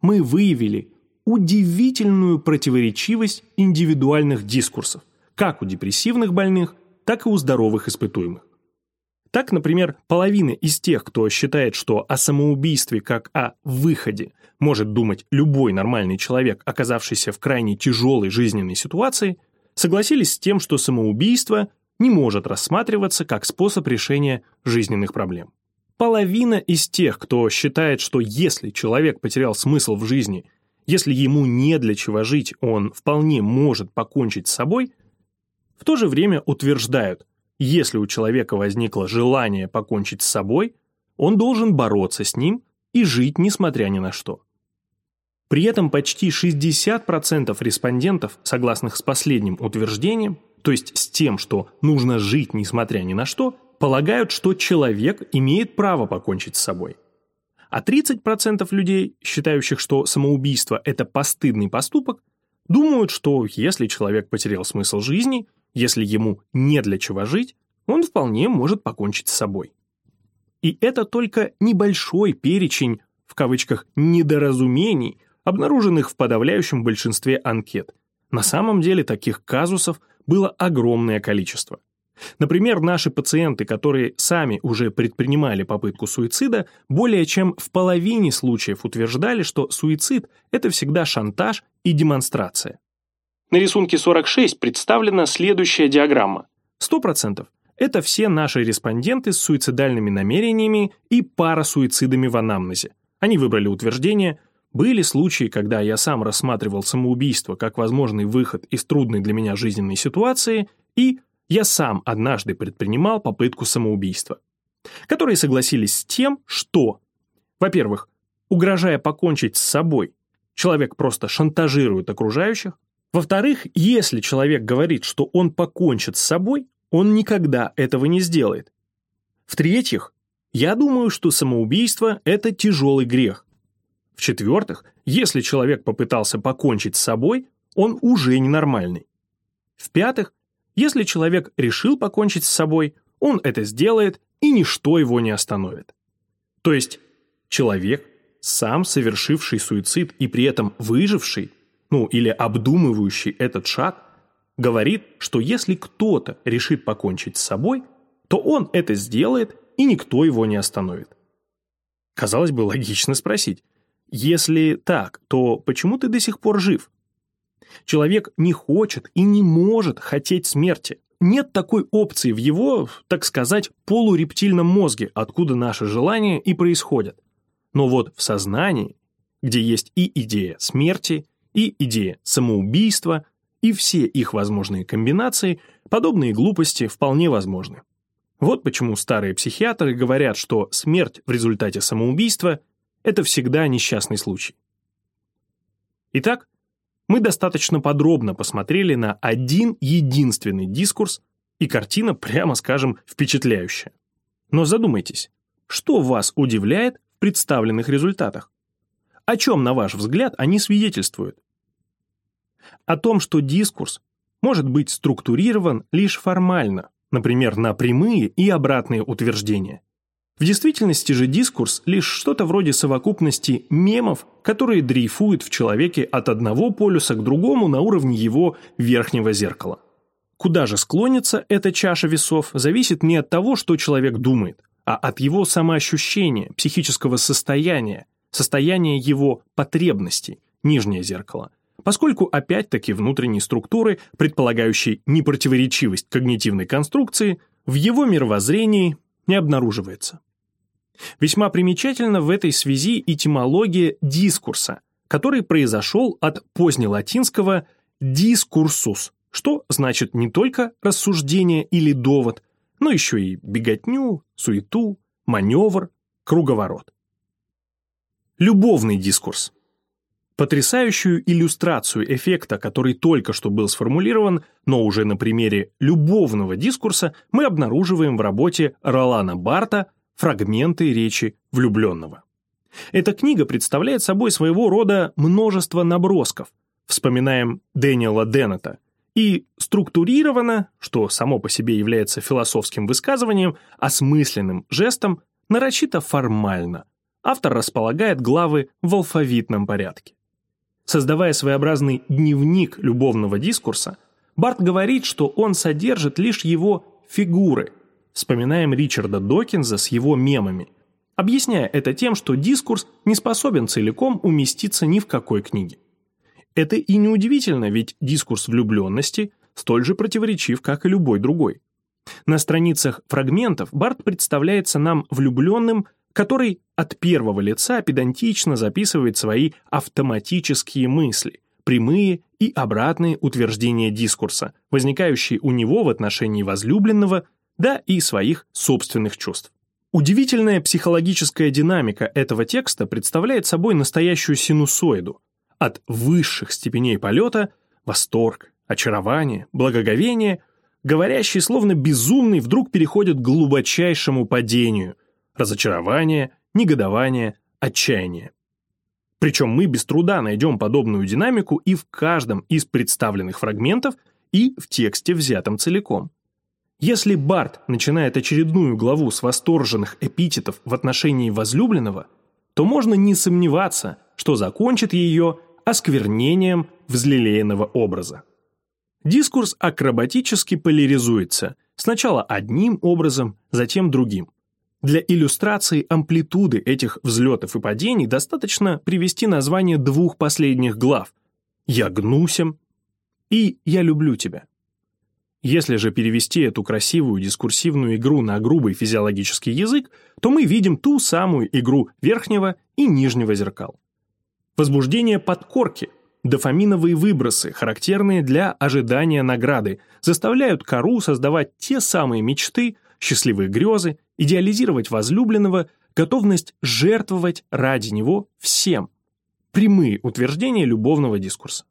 Speaker 1: Мы выявили удивительную противоречивость индивидуальных дискурсов, как у депрессивных больных, так и у здоровых испытуемых. Так, например, половина из тех, кто считает, что о самоубийстве как о выходе может думать любой нормальный человек, оказавшийся в крайне тяжелой жизненной ситуации, согласились с тем, что самоубийство не может рассматриваться как способ решения жизненных проблем. Половина из тех, кто считает, что если человек потерял смысл в жизни, если ему не для чего жить, он вполне может покончить с собой, в то же время утверждают, если у человека возникло желание покончить с собой, он должен бороться с ним и жить несмотря ни на что. При этом почти 60% респондентов, согласных с последним утверждением, то есть с тем, что нужно жить несмотря ни на что, полагают, что человек имеет право покончить с собой. А 30% людей, считающих, что самоубийство – это постыдный поступок, думают, что если человек потерял смысл жизни – если ему не для чего жить, он вполне может покончить с собой. И это только небольшой перечень, в кавычках, недоразумений, обнаруженных в подавляющем большинстве анкет. На самом деле таких казусов было огромное количество. Например, наши пациенты, которые сами уже предпринимали попытку суицида, более чем в половине случаев утверждали, что суицид – это всегда шантаж и демонстрация. На рисунке 46 представлена следующая диаграмма. 100% – это все наши респонденты с суицидальными намерениями и парасуицидами в анамнезе. Они выбрали утверждение «Были случаи, когда я сам рассматривал самоубийство как возможный выход из трудной для меня жизненной ситуации» и «Я сам однажды предпринимал попытку самоубийства», которые согласились с тем, что, во-первых, угрожая покончить с собой, человек просто шантажирует окружающих, во-вторых, если человек говорит, что он покончит с собой, он никогда этого не сделает. В-третьих, я думаю, что самоубийство – это тяжелый грех. В-четвертых, если человек попытался покончить с собой, он уже ненормальный. В-пятых, если человек решил покончить с собой, он это сделает, и ничто его не остановит. То есть человек, сам совершивший суицид и при этом выживший, ну или обдумывающий этот шаг, говорит, что если кто-то решит покончить с собой, то он это сделает, и никто его не остановит. Казалось бы, логично спросить, если так, то почему ты до сих пор жив? Человек не хочет и не может хотеть смерти. Нет такой опции в его, так сказать, полурептильном мозге, откуда наши желания и происходят. Но вот в сознании, где есть и идея смерти, и идея самоубийства, и все их возможные комбинации, подобные глупости вполне возможны. Вот почему старые психиатры говорят, что смерть в результате самоубийства – это всегда несчастный случай. Итак, мы достаточно подробно посмотрели на один единственный дискурс, и картина, прямо скажем, впечатляющая. Но задумайтесь, что вас удивляет в представленных результатах? О чем, на ваш взгляд, они свидетельствуют? О том, что дискурс может быть структурирован лишь формально, например, на прямые и обратные утверждения. В действительности же дискурс – лишь что-то вроде совокупности мемов, которые дрейфуют в человеке от одного полюса к другому на уровне его верхнего зеркала. Куда же склонится эта чаша весов, зависит не от того, что человек думает, а от его самоощущения, психического состояния, состояние его потребностей, нижнее зеркало, поскольку опять-таки внутренней структуры, предполагающей непротиворечивость когнитивной конструкции, в его мировоззрении не обнаруживается. Весьма примечательна в этой связи этимология дискурса, который произошел от позднелатинского «дискурсус», что значит не только рассуждение или довод, но еще и беготню, суету, маневр, круговорот. Любовный дискурс. Потрясающую иллюстрацию эффекта, который только что был сформулирован, но уже на примере любовного дискурса, мы обнаруживаем в работе Ролана Барта «Фрагменты речи влюбленного». Эта книга представляет собой своего рода множество набросков, вспоминаем Дэниела Деннета, и структурирована, что само по себе является философским высказыванием, осмысленным жестом, нарочито формально. Автор располагает главы в алфавитном порядке. Создавая своеобразный дневник любовного дискурса, Барт говорит, что он содержит лишь его фигуры. Вспоминаем Ричарда Докинза с его мемами, объясняя это тем, что дискурс не способен целиком уместиться ни в какой книге. Это и неудивительно, ведь дискурс влюбленности столь же противоречив, как и любой другой. На страницах фрагментов Барт представляется нам влюбленным который от первого лица педантично записывает свои автоматические мысли, прямые и обратные утверждения дискурса, возникающие у него в отношении возлюбленного, да и своих собственных чувств. Удивительная психологическая динамика этого текста представляет собой настоящую синусоиду. От высших степеней полета – восторг, очарование, благоговение – говорящий словно безумный вдруг переходит к глубочайшему падению – разочарование, негодование, отчаяние. Причем мы без труда найдем подобную динамику и в каждом из представленных фрагментов, и в тексте, взятом целиком. Если Барт начинает очередную главу с восторженных эпитетов в отношении возлюбленного, то можно не сомневаться, что закончит ее осквернением взлелеянного образа. Дискурс акробатически поляризуется, сначала одним образом, затем другим. Для иллюстрации амплитуды этих взлетов и падений достаточно привести название двух последних глав «Я гнусем» и «Я люблю тебя». Если же перевести эту красивую дискурсивную игру на грубый физиологический язык, то мы видим ту самую игру верхнего и нижнего зеркал. Возбуждение подкорки, дофаминовые выбросы, характерные для ожидания награды, заставляют кору создавать те самые мечты, счастливые грезы идеализировать возлюбленного, готовность жертвовать ради него всем. Прямые утверждения любовного дискурса.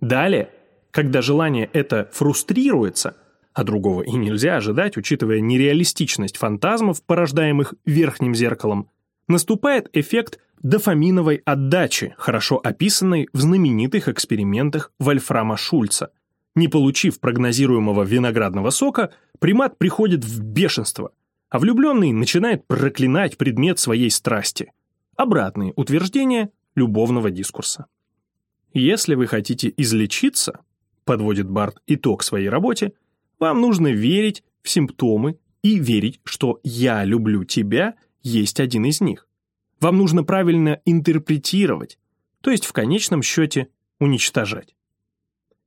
Speaker 1: Далее, когда желание это фрустрируется, а другого и нельзя ожидать, учитывая нереалистичность фантазмов, порождаемых верхним зеркалом, наступает эффект дофаминовой отдачи, хорошо описанной в знаменитых экспериментах Вольфрама Шульца. Не получив прогнозируемого виноградного сока, примат приходит в бешенство – а влюбленный начинает проклинать предмет своей страсти. Обратные утверждения любовного дискурса. Если вы хотите излечиться, подводит Барт итог своей работе, вам нужно верить в симптомы и верить, что «я люблю тебя» есть один из них. Вам нужно правильно интерпретировать, то есть в конечном счете уничтожать.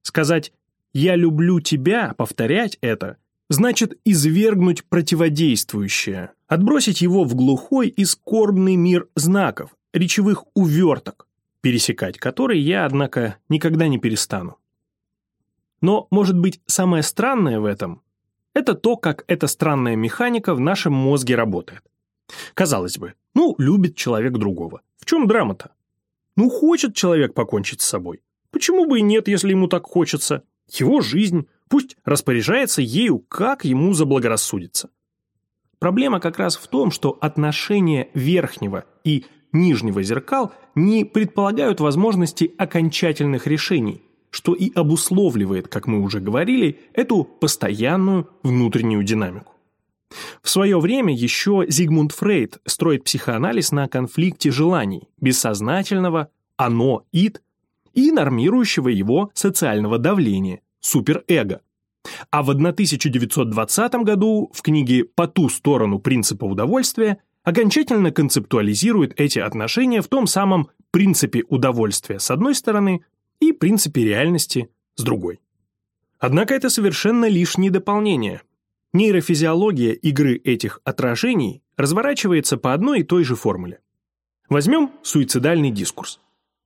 Speaker 1: Сказать «я люблю тебя», повторять это – значит извергнуть противодействующее, отбросить его в глухой и скорбный мир знаков, речевых уверток, пересекать которые я, однако, никогда не перестану. Но, может быть, самое странное в этом – это то, как эта странная механика в нашем мозге работает. Казалось бы, ну, любит человек другого. В чем драма-то? Ну, хочет человек покончить с собой. Почему бы и нет, если ему так хочется? Его жизнь, Пусть распоряжается ею, как ему заблагорассудится. Проблема как раз в том, что отношения верхнего и нижнего зеркал не предполагают возможности окончательных решений, что и обусловливает, как мы уже говорили, эту постоянную внутреннюю динамику. В свое время еще Зигмунд Фрейд строит психоанализ на конфликте желаний, бессознательного «оно» «ид» и нормирующего его социального давления, суперэго. А в 1920 году в книге «По ту сторону принципа удовольствия» окончательно концептуализирует эти отношения в том самом принципе удовольствия с одной стороны и принципе реальности с другой. Однако это совершенно лишнее дополнение. Нейрофизиология игры этих отражений разворачивается по одной и той же формуле. Возьмем суицидальный дискурс.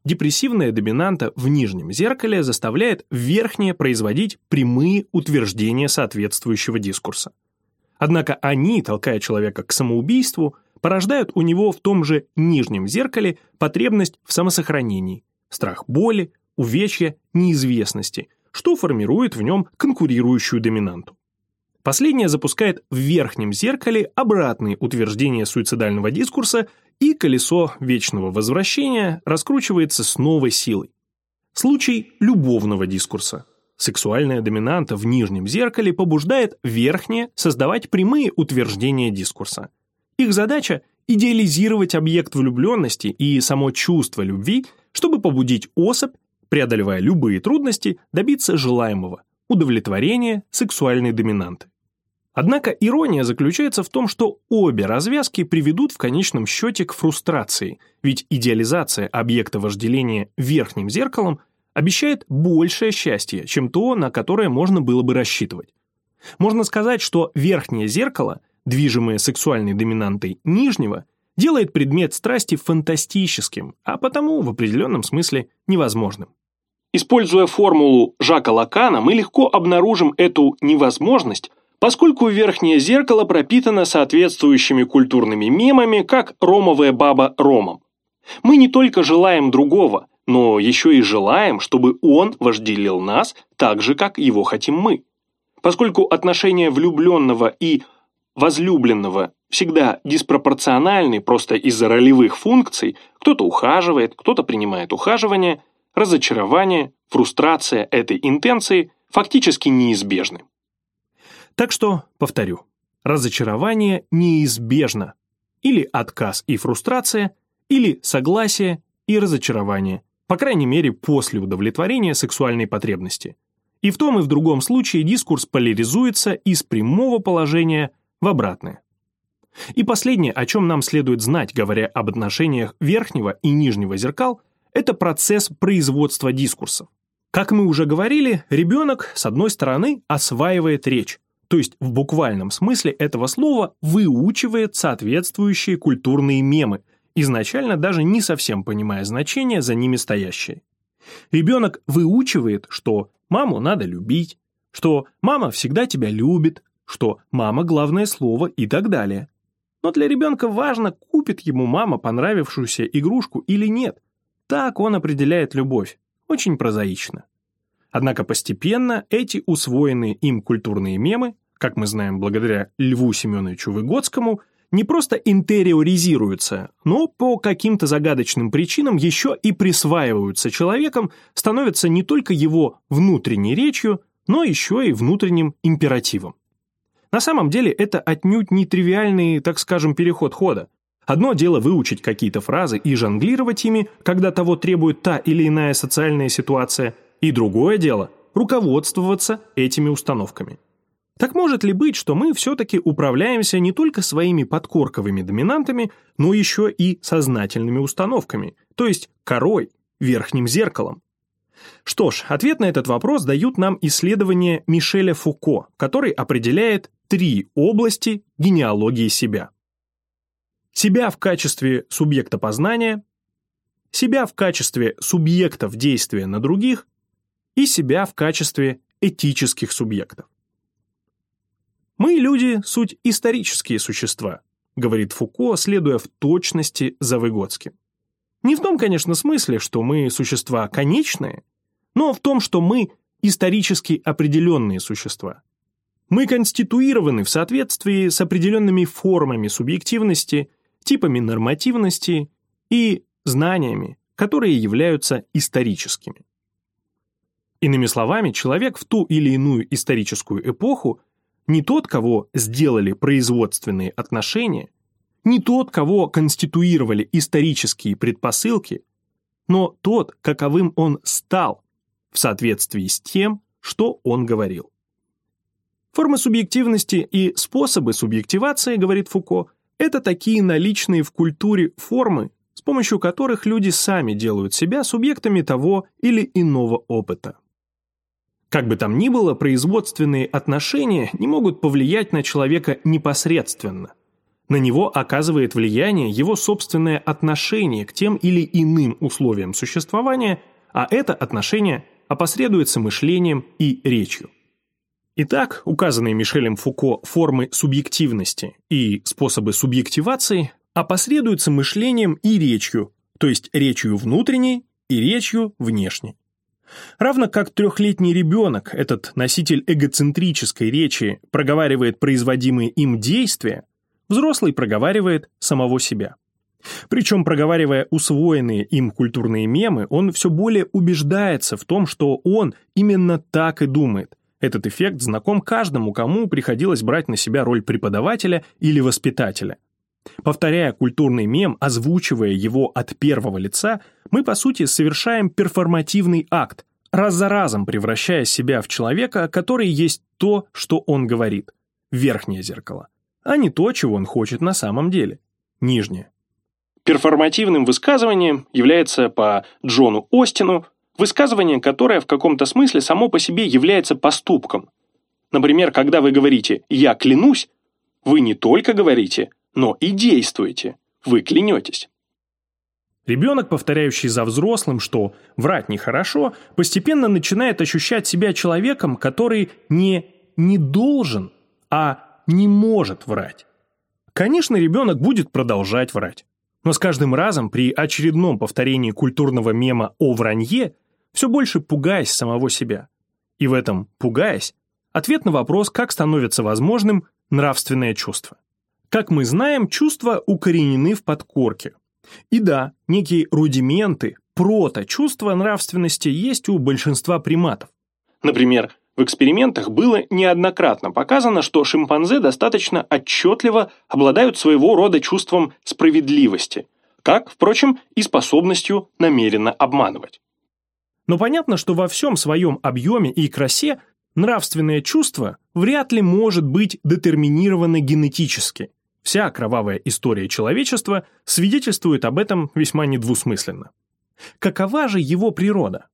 Speaker 1: Депрессивная доминанта в нижнем зеркале заставляет верхнее производить прямые утверждения соответствующего дискурса. Однако они, толкая человека к самоубийству, порождают у него в том же нижнем зеркале потребность в самосохранении, страх боли, увечья, неизвестности, что формирует в нем конкурирующую доминанту. Последняя запускает в верхнем зеркале обратные утверждения суицидального дискурса, и колесо вечного возвращения раскручивается с новой силой. Случай любовного дискурса. Сексуальная доминанта в нижнем зеркале побуждает верхнее создавать прямые утверждения дискурса. Их задача – идеализировать объект влюбленности и само чувство любви, чтобы побудить особь, преодолевая любые трудности, добиться желаемого – удовлетворения сексуальной доминанты. Однако ирония заключается в том, что обе развязки приведут в конечном счете к фрустрации, ведь идеализация объекта вожделения верхним зеркалом обещает большее счастье, чем то, на которое можно было бы рассчитывать. Можно сказать, что верхнее зеркало, движимое сексуальной доминантой нижнего, делает предмет страсти фантастическим, а потому в определенном смысле невозможным. Используя формулу Жака Лакана, мы легко обнаружим эту невозможность поскольку верхнее зеркало пропитано соответствующими культурными мемами, как «ромовая баба ромом». Мы не только желаем другого, но еще и желаем, чтобы он вожделил нас так же, как его хотим мы. Поскольку отношения влюбленного и возлюбленного всегда диспропорциональны просто из-за ролевых функций, кто-то ухаживает, кто-то принимает ухаживание, разочарование, фрустрация этой интенции фактически неизбежны. Так что, повторю, разочарование неизбежно. Или отказ и фрустрация, или согласие и разочарование, по крайней мере после удовлетворения сексуальной потребности. И в том и в другом случае дискурс поляризуется из прямого положения в обратное. И последнее, о чем нам следует знать, говоря об отношениях верхнего и нижнего зеркал, это процесс производства дискурсов. Как мы уже говорили, ребенок, с одной стороны, осваивает речь, то есть в буквальном смысле этого слова выучивает соответствующие культурные мемы, изначально даже не совсем понимая значение за ними стоящее. Ребенок выучивает, что маму надо любить, что мама всегда тебя любит, что мама главное слово и так далее. Но для ребенка важно, купит ему мама понравившуюся игрушку или нет. Так он определяет любовь. Очень прозаично. Однако постепенно эти усвоенные им культурные мемы как мы знаем благодаря Льву Семеновичу Выгодскому, не просто интериоризируются, но по каким-то загадочным причинам еще и присваиваются человеком, становятся не только его внутренней речью, но еще и внутренним императивом. На самом деле это отнюдь не тривиальный, так скажем, переход хода. Одно дело выучить какие-то фразы и жонглировать ими, когда того требует та или иная социальная ситуация, и другое дело – руководствоваться этими установками. Так может ли быть, что мы все-таки управляемся не только своими подкорковыми доминантами, но еще и сознательными установками, то есть корой, верхним зеркалом? Что ж, ответ на этот вопрос дают нам исследования Мишеля Фуко, который определяет три области генеалогии себя. Себя в качестве субъекта познания, себя в качестве субъектов действия на других и себя в качестве этических субъектов. «Мы, люди, суть исторические существа», говорит Фуко, следуя в точности за Выгодским. Не в том, конечно, смысле, что мы существа конечные, но в том, что мы исторически определенные существа. Мы конституированы в соответствии с определенными формами субъективности, типами нормативности и знаниями, которые являются историческими. Иными словами, человек в ту или иную историческую эпоху не тот, кого сделали производственные отношения, не тот, кого конституировали исторические предпосылки, но тот, каковым он стал в соответствии с тем, что он говорил. Формы субъективности и способы субъективации, говорит Фуко, это такие наличные в культуре формы, с помощью которых люди сами делают себя субъектами того или иного опыта. Как бы там ни было, производственные отношения не могут повлиять на человека непосредственно. На него оказывает влияние его собственное отношение к тем или иным условиям существования, а это отношение опосредуется мышлением и речью. Итак, указанные Мишелем Фуко формы субъективности и способы субъективации опосредуются мышлением и речью, то есть речью внутренней и речью внешней. Равно как трехлетний ребенок, этот носитель эгоцентрической речи, проговаривает производимые им действия, взрослый проговаривает самого себя. Причем, проговаривая усвоенные им культурные мемы, он все более убеждается в том, что он именно так и думает. Этот эффект знаком каждому, кому приходилось брать на себя роль преподавателя или воспитателя. Повторяя культурный мем, озвучивая его от первого лица, мы, по сути, совершаем перформативный акт, раз за разом превращая себя в человека, который есть то, что он говорит, верхнее зеркало, а не то, чего он хочет на самом деле, нижнее. Перформативным высказыванием является по Джону Остину высказывание, которое в каком-то смысле само по себе является поступком. Например, когда вы говорите «я клянусь», вы не только говорите, но и действуете, вы клянетесь. Ребенок, повторяющий за взрослым, что врать нехорошо, постепенно начинает ощущать себя человеком, который не не должен, а не может врать. Конечно, ребенок будет продолжать врать. Но с каждым разом при очередном повторении культурного мема о вранье все больше пугаясь самого себя. И в этом «пугаясь» ответ на вопрос, как становится возможным нравственное чувство. Как мы знаем, чувства укоренены в подкорке. И да, некие рудименты, прото-чувства нравственности есть у большинства приматов. Например, в экспериментах было неоднократно показано, что шимпанзе достаточно отчетливо обладают своего рода чувством справедливости, как, впрочем, и способностью намеренно обманывать. Но понятно, что во всем своем объеме и красе нравственное чувство вряд ли может быть детерминировано генетически. Вся кровавая история человечества свидетельствует об этом весьма недвусмысленно. Какова же его природа?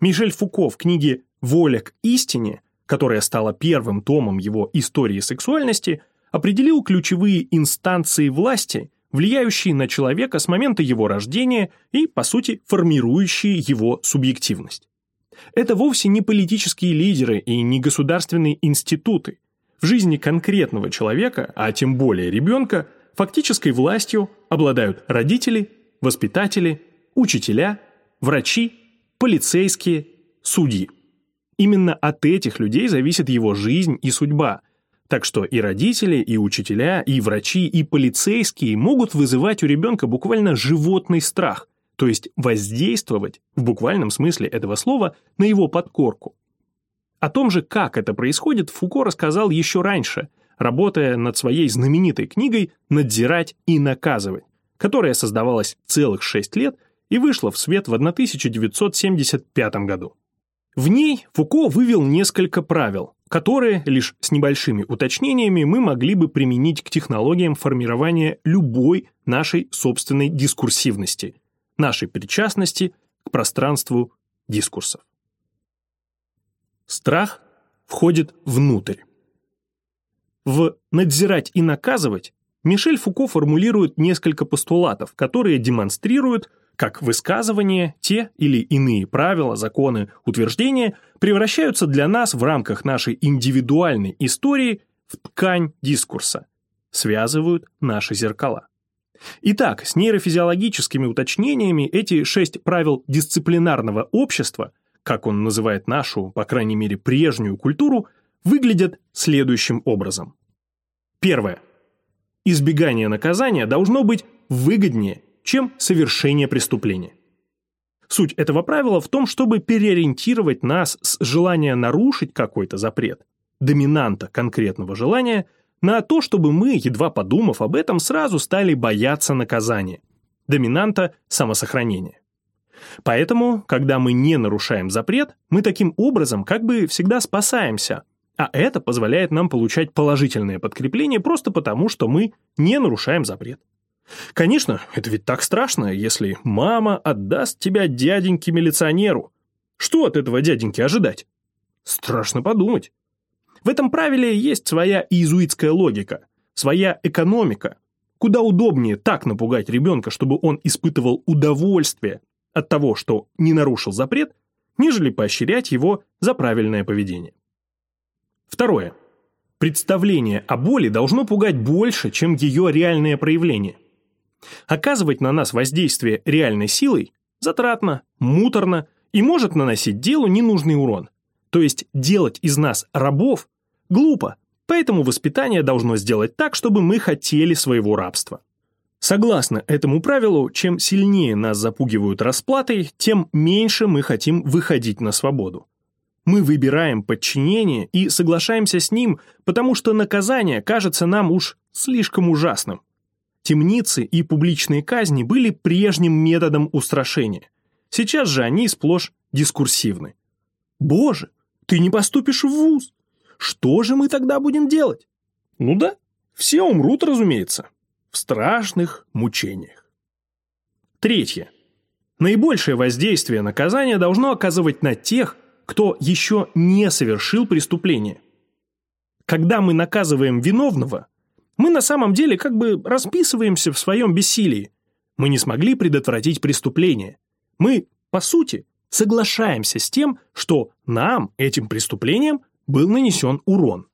Speaker 1: Мишель Фуко в книге «Воля к истине», которая стала первым томом его истории сексуальности, определил ключевые инстанции власти, влияющие на человека с момента его рождения и, по сути, формирующие его субъективность. Это вовсе не политические лидеры и не государственные институты. В жизни конкретного человека, а тем более ребенка, фактической властью обладают родители, воспитатели, учителя, врачи, полицейские, судьи. Именно от этих людей зависит его жизнь и судьба. Так что и родители, и учителя, и врачи, и полицейские могут вызывать у ребенка буквально животный страх, то есть воздействовать, в буквальном смысле этого слова, на его подкорку. О том же, как это происходит, Фуко рассказал еще раньше, работая над своей знаменитой книгой «Надзирать и наказывать», которая создавалась целых шесть лет и вышла в свет в 1975 году. В ней Фуко вывел несколько правил, которые, лишь с небольшими уточнениями, мы могли бы применить к технологиям формирования любой нашей собственной дискурсивности, нашей причастности к пространству дискурсов. Страх входит внутрь. В «надзирать и наказывать» Мишель Фуко формулирует несколько постулатов, которые демонстрируют – как высказывания, те или иные правила, законы, утверждения превращаются для нас в рамках нашей индивидуальной истории в ткань дискурса, связывают наши зеркала. Итак, с нейрофизиологическими уточнениями эти шесть правил дисциплинарного общества, как он называет нашу, по крайней мере, прежнюю культуру, выглядят следующим образом. Первое. Избегание наказания должно быть выгоднее чем совершение преступления. Суть этого правила в том, чтобы переориентировать нас с желания нарушить какой-то запрет, доминанта конкретного желания, на то, чтобы мы, едва подумав об этом, сразу стали бояться наказания, доминанта самосохранения. Поэтому, когда мы не нарушаем запрет, мы таким образом как бы всегда спасаемся, а это позволяет нам получать положительное подкрепление просто потому, что мы не нарушаем запрет. Конечно, это ведь так страшно, если мама отдаст тебя дяденьке-милиционеру. Что от этого дяденьки ожидать? Страшно подумать. В этом правиле есть своя иезуитская логика, своя экономика. Куда удобнее так напугать ребенка, чтобы он испытывал удовольствие от того, что не нарушил запрет, нежели поощрять его за правильное поведение. Второе. Представление о боли должно пугать больше, чем ее реальное проявление. Оказывать на нас воздействие реальной силой, затратно, муторно и может наносить делу ненужный урон. То есть делать из нас рабов глупо, поэтому воспитание должно сделать так, чтобы мы хотели своего рабства. Согласно этому правилу, чем сильнее нас запугивают расплатой, тем меньше мы хотим выходить на свободу. Мы выбираем подчинение и соглашаемся с ним, потому что наказание кажется нам уж слишком ужасным. Темницы и публичные казни были прежним методом устрашения. Сейчас же они сплошь дискурсивны. Боже, ты не поступишь в вуз. Что же мы тогда будем делать? Ну да, все умрут, разумеется в страшных мучениях. Третье. Наибольшее воздействие наказания должно оказывать на тех, кто еще не совершил преступление. Когда мы наказываем виновного, мы на самом деле как бы расписываемся в своем бессилии. Мы не смогли предотвратить преступление. Мы, по сути, соглашаемся с тем, что нам, этим преступлением, был нанесен урон.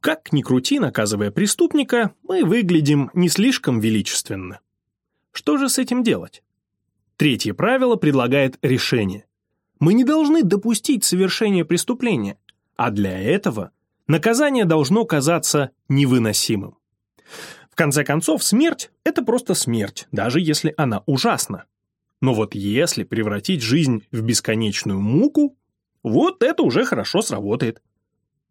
Speaker 1: Как ни крути, наказывая преступника, мы выглядим не слишком величественно. Что же с этим делать? Третье правило предлагает решение. Мы не должны допустить совершения преступления, а для этого наказание должно казаться невыносимым. В конце концов, смерть – это просто смерть, даже если она ужасна. Но вот если превратить жизнь в бесконечную муку, вот это уже хорошо сработает.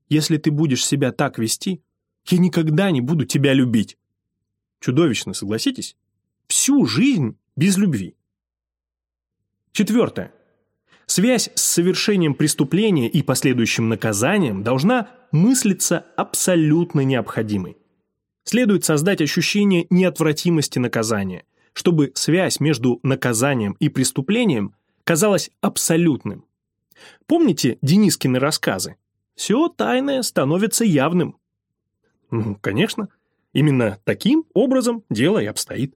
Speaker 1: Если ты будешь себя так вести, я никогда не буду тебя любить. Чудовищно, согласитесь? Всю жизнь без любви. Четвертое. Связь с совершением преступления и последующим наказанием должна мыслиться абсолютно необходимой. Следует создать ощущение неотвратимости наказания, чтобы связь между наказанием и преступлением казалась абсолютным. Помните Денискины рассказы? все тайное становится явным. Ну, конечно, именно таким образом дело и обстоит.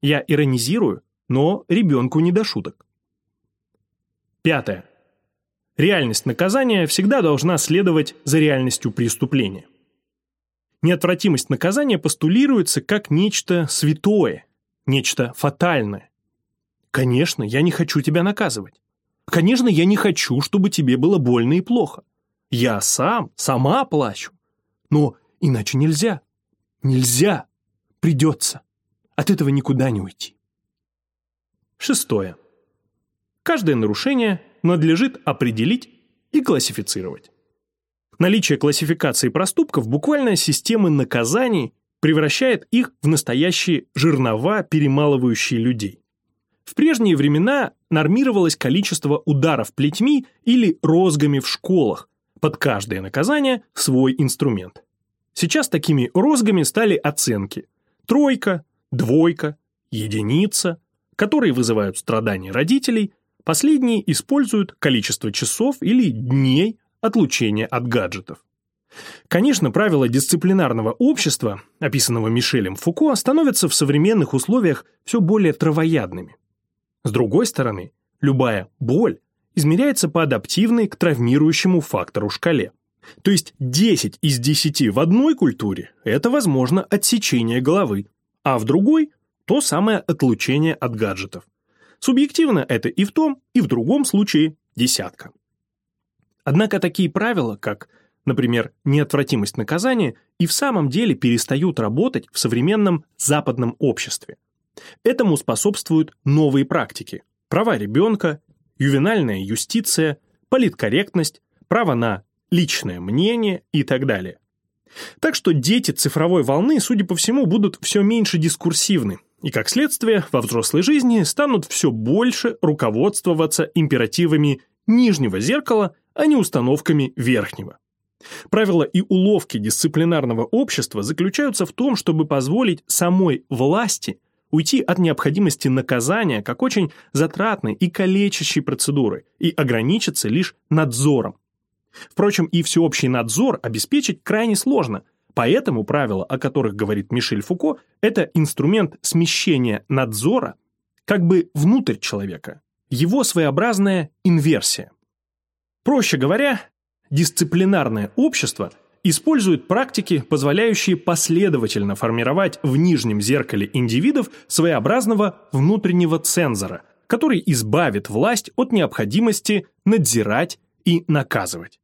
Speaker 1: Я иронизирую, но ребенку не до шуток. Пятое. Реальность наказания всегда должна следовать за реальностью преступления. Неотвратимость наказания постулируется как нечто святое, нечто фатальное. Конечно, я не хочу тебя наказывать. Конечно, я не хочу, чтобы тебе было больно и плохо. Я сам, сама плачу. Но иначе нельзя. Нельзя. Придется. От этого никуда не уйти. Шестое. Каждое нарушение надлежит определить и классифицировать. Наличие классификации проступков буквально системы наказаний превращает их в настоящие жернова, перемалывающие людей. В прежние времена нормировалось количество ударов плетьми или розгами в школах, под каждое наказание свой инструмент. Сейчас такими розгами стали оценки. Тройка, двойка, единица, которые вызывают страдания родителей, последние используют количество часов или дней отлучения от гаджетов. Конечно, правила дисциплинарного общества, описанного Мишелем Фуко, становятся в современных условиях все более травоядными. С другой стороны, любая боль измеряется по адаптивной к травмирующему фактору шкале. То есть 10 из 10 в одной культуре – это, возможно, отсечение головы, а в другой – то самое отлучение от гаджетов. Субъективно это и в том, и в другом случае десятка. Однако такие правила, как, например, неотвратимость наказания, и в самом деле перестают работать в современном западном обществе. Этому способствуют новые практики – права ребенка, ювенальная юстиция, политкорректность, право на личное мнение и так далее. Так что дети цифровой волны, судя по всему, будут все меньше дискурсивны, и, как следствие, во взрослой жизни станут все больше руководствоваться императивами нижнего зеркала, а не установками верхнего. Правила и уловки дисциплинарного общества заключаются в том, чтобы позволить самой власти уйти от необходимости наказания как очень затратной и калечащей процедуры и ограничиться лишь надзором. Впрочем, и всеобщий надзор обеспечить крайне сложно, поэтому правила, о которых говорит Мишель Фуко, это инструмент смещения надзора как бы внутрь человека, его своеобразная инверсия. Проще говоря, дисциплинарное общество – используют практики, позволяющие последовательно формировать в нижнем зеркале индивидов своеобразного внутреннего цензора, который избавит власть от необходимости надзирать и наказывать.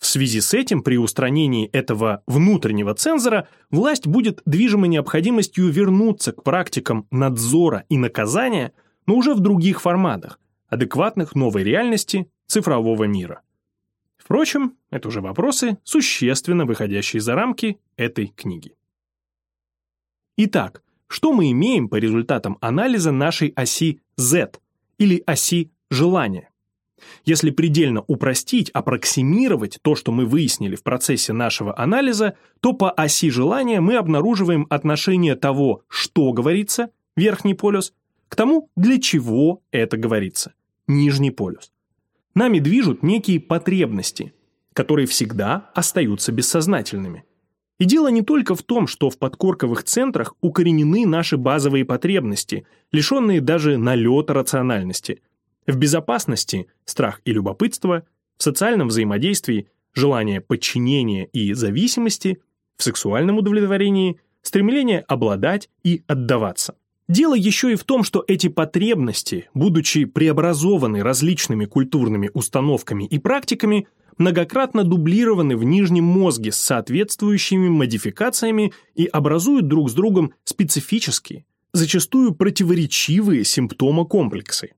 Speaker 1: В связи с этим при устранении этого внутреннего цензора власть будет движима необходимостью вернуться к практикам надзора и наказания, но уже в других форматах, адекватных новой реальности цифрового мира. Впрочем, это уже вопросы, существенно выходящие за рамки этой книги. Итак, что мы имеем по результатам анализа нашей оси Z или оси желания? Если предельно упростить, аппроксимировать то, что мы выяснили в процессе нашего анализа, то по оси желания мы обнаруживаем отношение того, что говорится, верхний полюс, к тому, для чего это говорится, нижний полюс. Нами движут некие потребности, которые всегда остаются бессознательными. И дело не только в том, что в подкорковых центрах укоренены наши базовые потребности, лишенные даже налета рациональности. В безопасности – страх и любопытство, в социальном взаимодействии – желание подчинения и зависимости, в сексуальном удовлетворении – стремление обладать и отдаваться. Дело еще и в том, что эти потребности, будучи преобразованы различными культурными установками и практиками, многократно дублированы в нижнем мозге с соответствующими модификациями и образуют друг с другом специфические, зачастую противоречивые симптомокомплексы.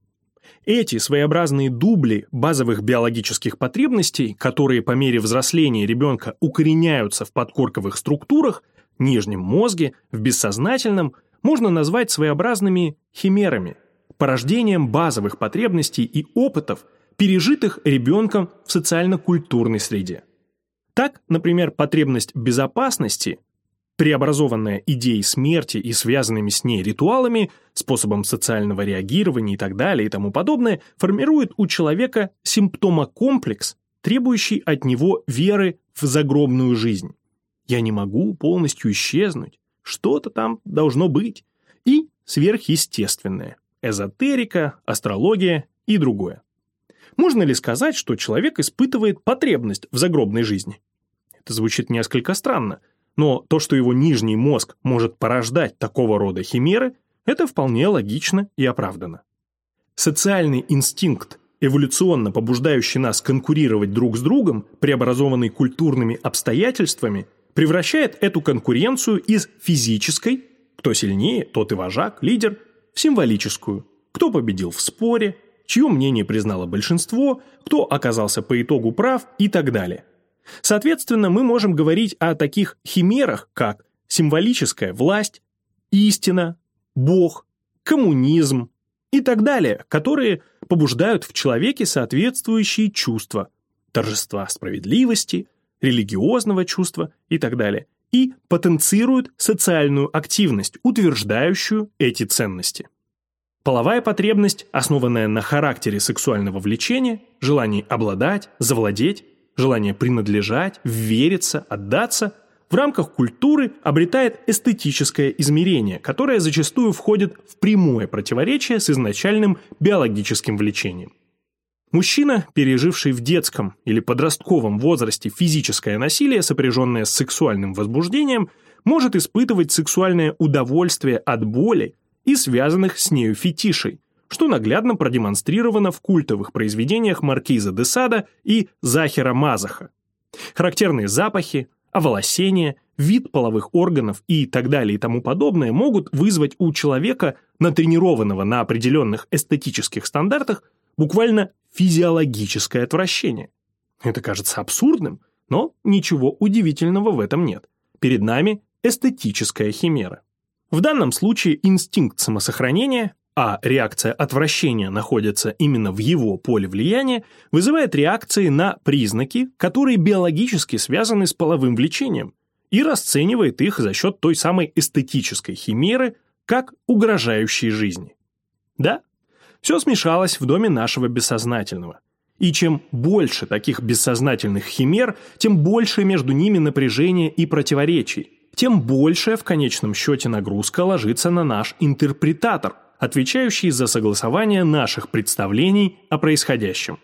Speaker 1: Эти своеобразные дубли базовых биологических потребностей, которые по мере взросления ребенка укореняются в подкорковых структурах, нижнем мозге, в бессознательном, можно назвать своеобразными химерами, порождением базовых потребностей и опытов – пережитых ребенком в социально-культурной среде. Так, например, потребность безопасности, преобразованная идеей смерти и связанными с ней ритуалами, способом социального реагирования и так далее и тому подобное, формирует у человека симптомокомплекс, требующий от него веры в загробную жизнь. Я не могу полностью исчезнуть, что-то там должно быть. И сверхъестественное, эзотерика, астрология и другое. Можно ли сказать, что человек испытывает потребность в загробной жизни? Это звучит несколько странно, но то, что его нижний мозг может порождать такого рода химеры, это вполне логично и оправдано. Социальный инстинкт, эволюционно побуждающий нас конкурировать друг с другом, преобразованный культурными обстоятельствами, превращает эту конкуренцию из физической, кто сильнее, тот и вожак, лидер, в символическую, кто победил в споре, чье мнение признало большинство, кто оказался по итогу прав и так далее. Соответственно, мы можем говорить о таких химерах, как символическая власть, истина, Бог, коммунизм и так далее, которые побуждают в человеке соответствующие чувства, торжества справедливости, религиозного чувства и так далее, и потенцируют социальную активность, утверждающую эти ценности. Половая потребность, основанная на характере сексуального влечения, желании обладать, завладеть, желание принадлежать, вериться, отдаться, в рамках культуры обретает эстетическое измерение, которое зачастую входит в прямое противоречие с изначальным биологическим влечением. Мужчина, переживший в детском или подростковом возрасте физическое насилие, сопряженное с сексуальным возбуждением, может испытывать сексуальное удовольствие от боли, и связанных с нею фетишей, что наглядно продемонстрировано в культовых произведениях Маркиза де Сада и Захера Мазаха. Характерные запахи, оволосение, вид половых органов и так далее и тому подобное могут вызвать у человека, натренированного на определенных эстетических стандартах, буквально физиологическое отвращение. Это кажется абсурдным, но ничего удивительного в этом нет. Перед нами эстетическая химера. В данном случае инстинкт самосохранения, а реакция отвращения находится именно в его поле влияния, вызывает реакции на признаки, которые биологически связаны с половым влечением, и расценивает их за счет той самой эстетической химеры, как угрожающие жизни. Да, все смешалось в доме нашего бессознательного. И чем больше таких бессознательных химер, тем больше между ними напряжения и противоречий – тем большая в конечном счете нагрузка ложится на наш интерпретатор, отвечающий за согласование наших представлений о происходящем.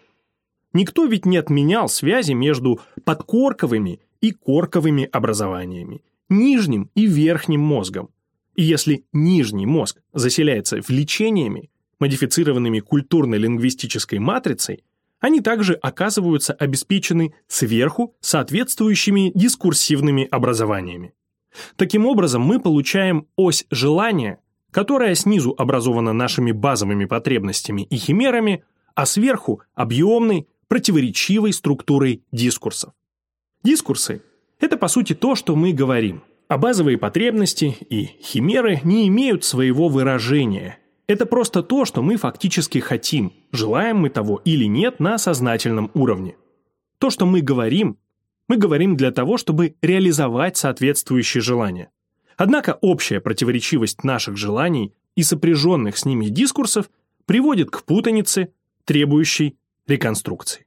Speaker 1: Никто ведь не отменял связи между подкорковыми и корковыми образованиями, нижним и верхним мозгом. И если нижний мозг заселяется влечениями, модифицированными культурно-лингвистической матрицей, они также оказываются обеспечены сверху соответствующими дискурсивными образованиями. Таким образом, мы получаем ось желания, которая снизу образована нашими базовыми потребностями и химерами, а сверху – объемной, противоречивой структурой дискурсов. Дискурсы – это по сути то, что мы говорим, а базовые потребности и химеры не имеют своего выражения. Это просто то, что мы фактически хотим, желаем мы того или нет на сознательном уровне. То, что мы говорим, мы говорим для того, чтобы реализовать соответствующие желания. Однако общая противоречивость наших желаний и сопряженных с ними дискурсов приводит к путанице, требующей реконструкции.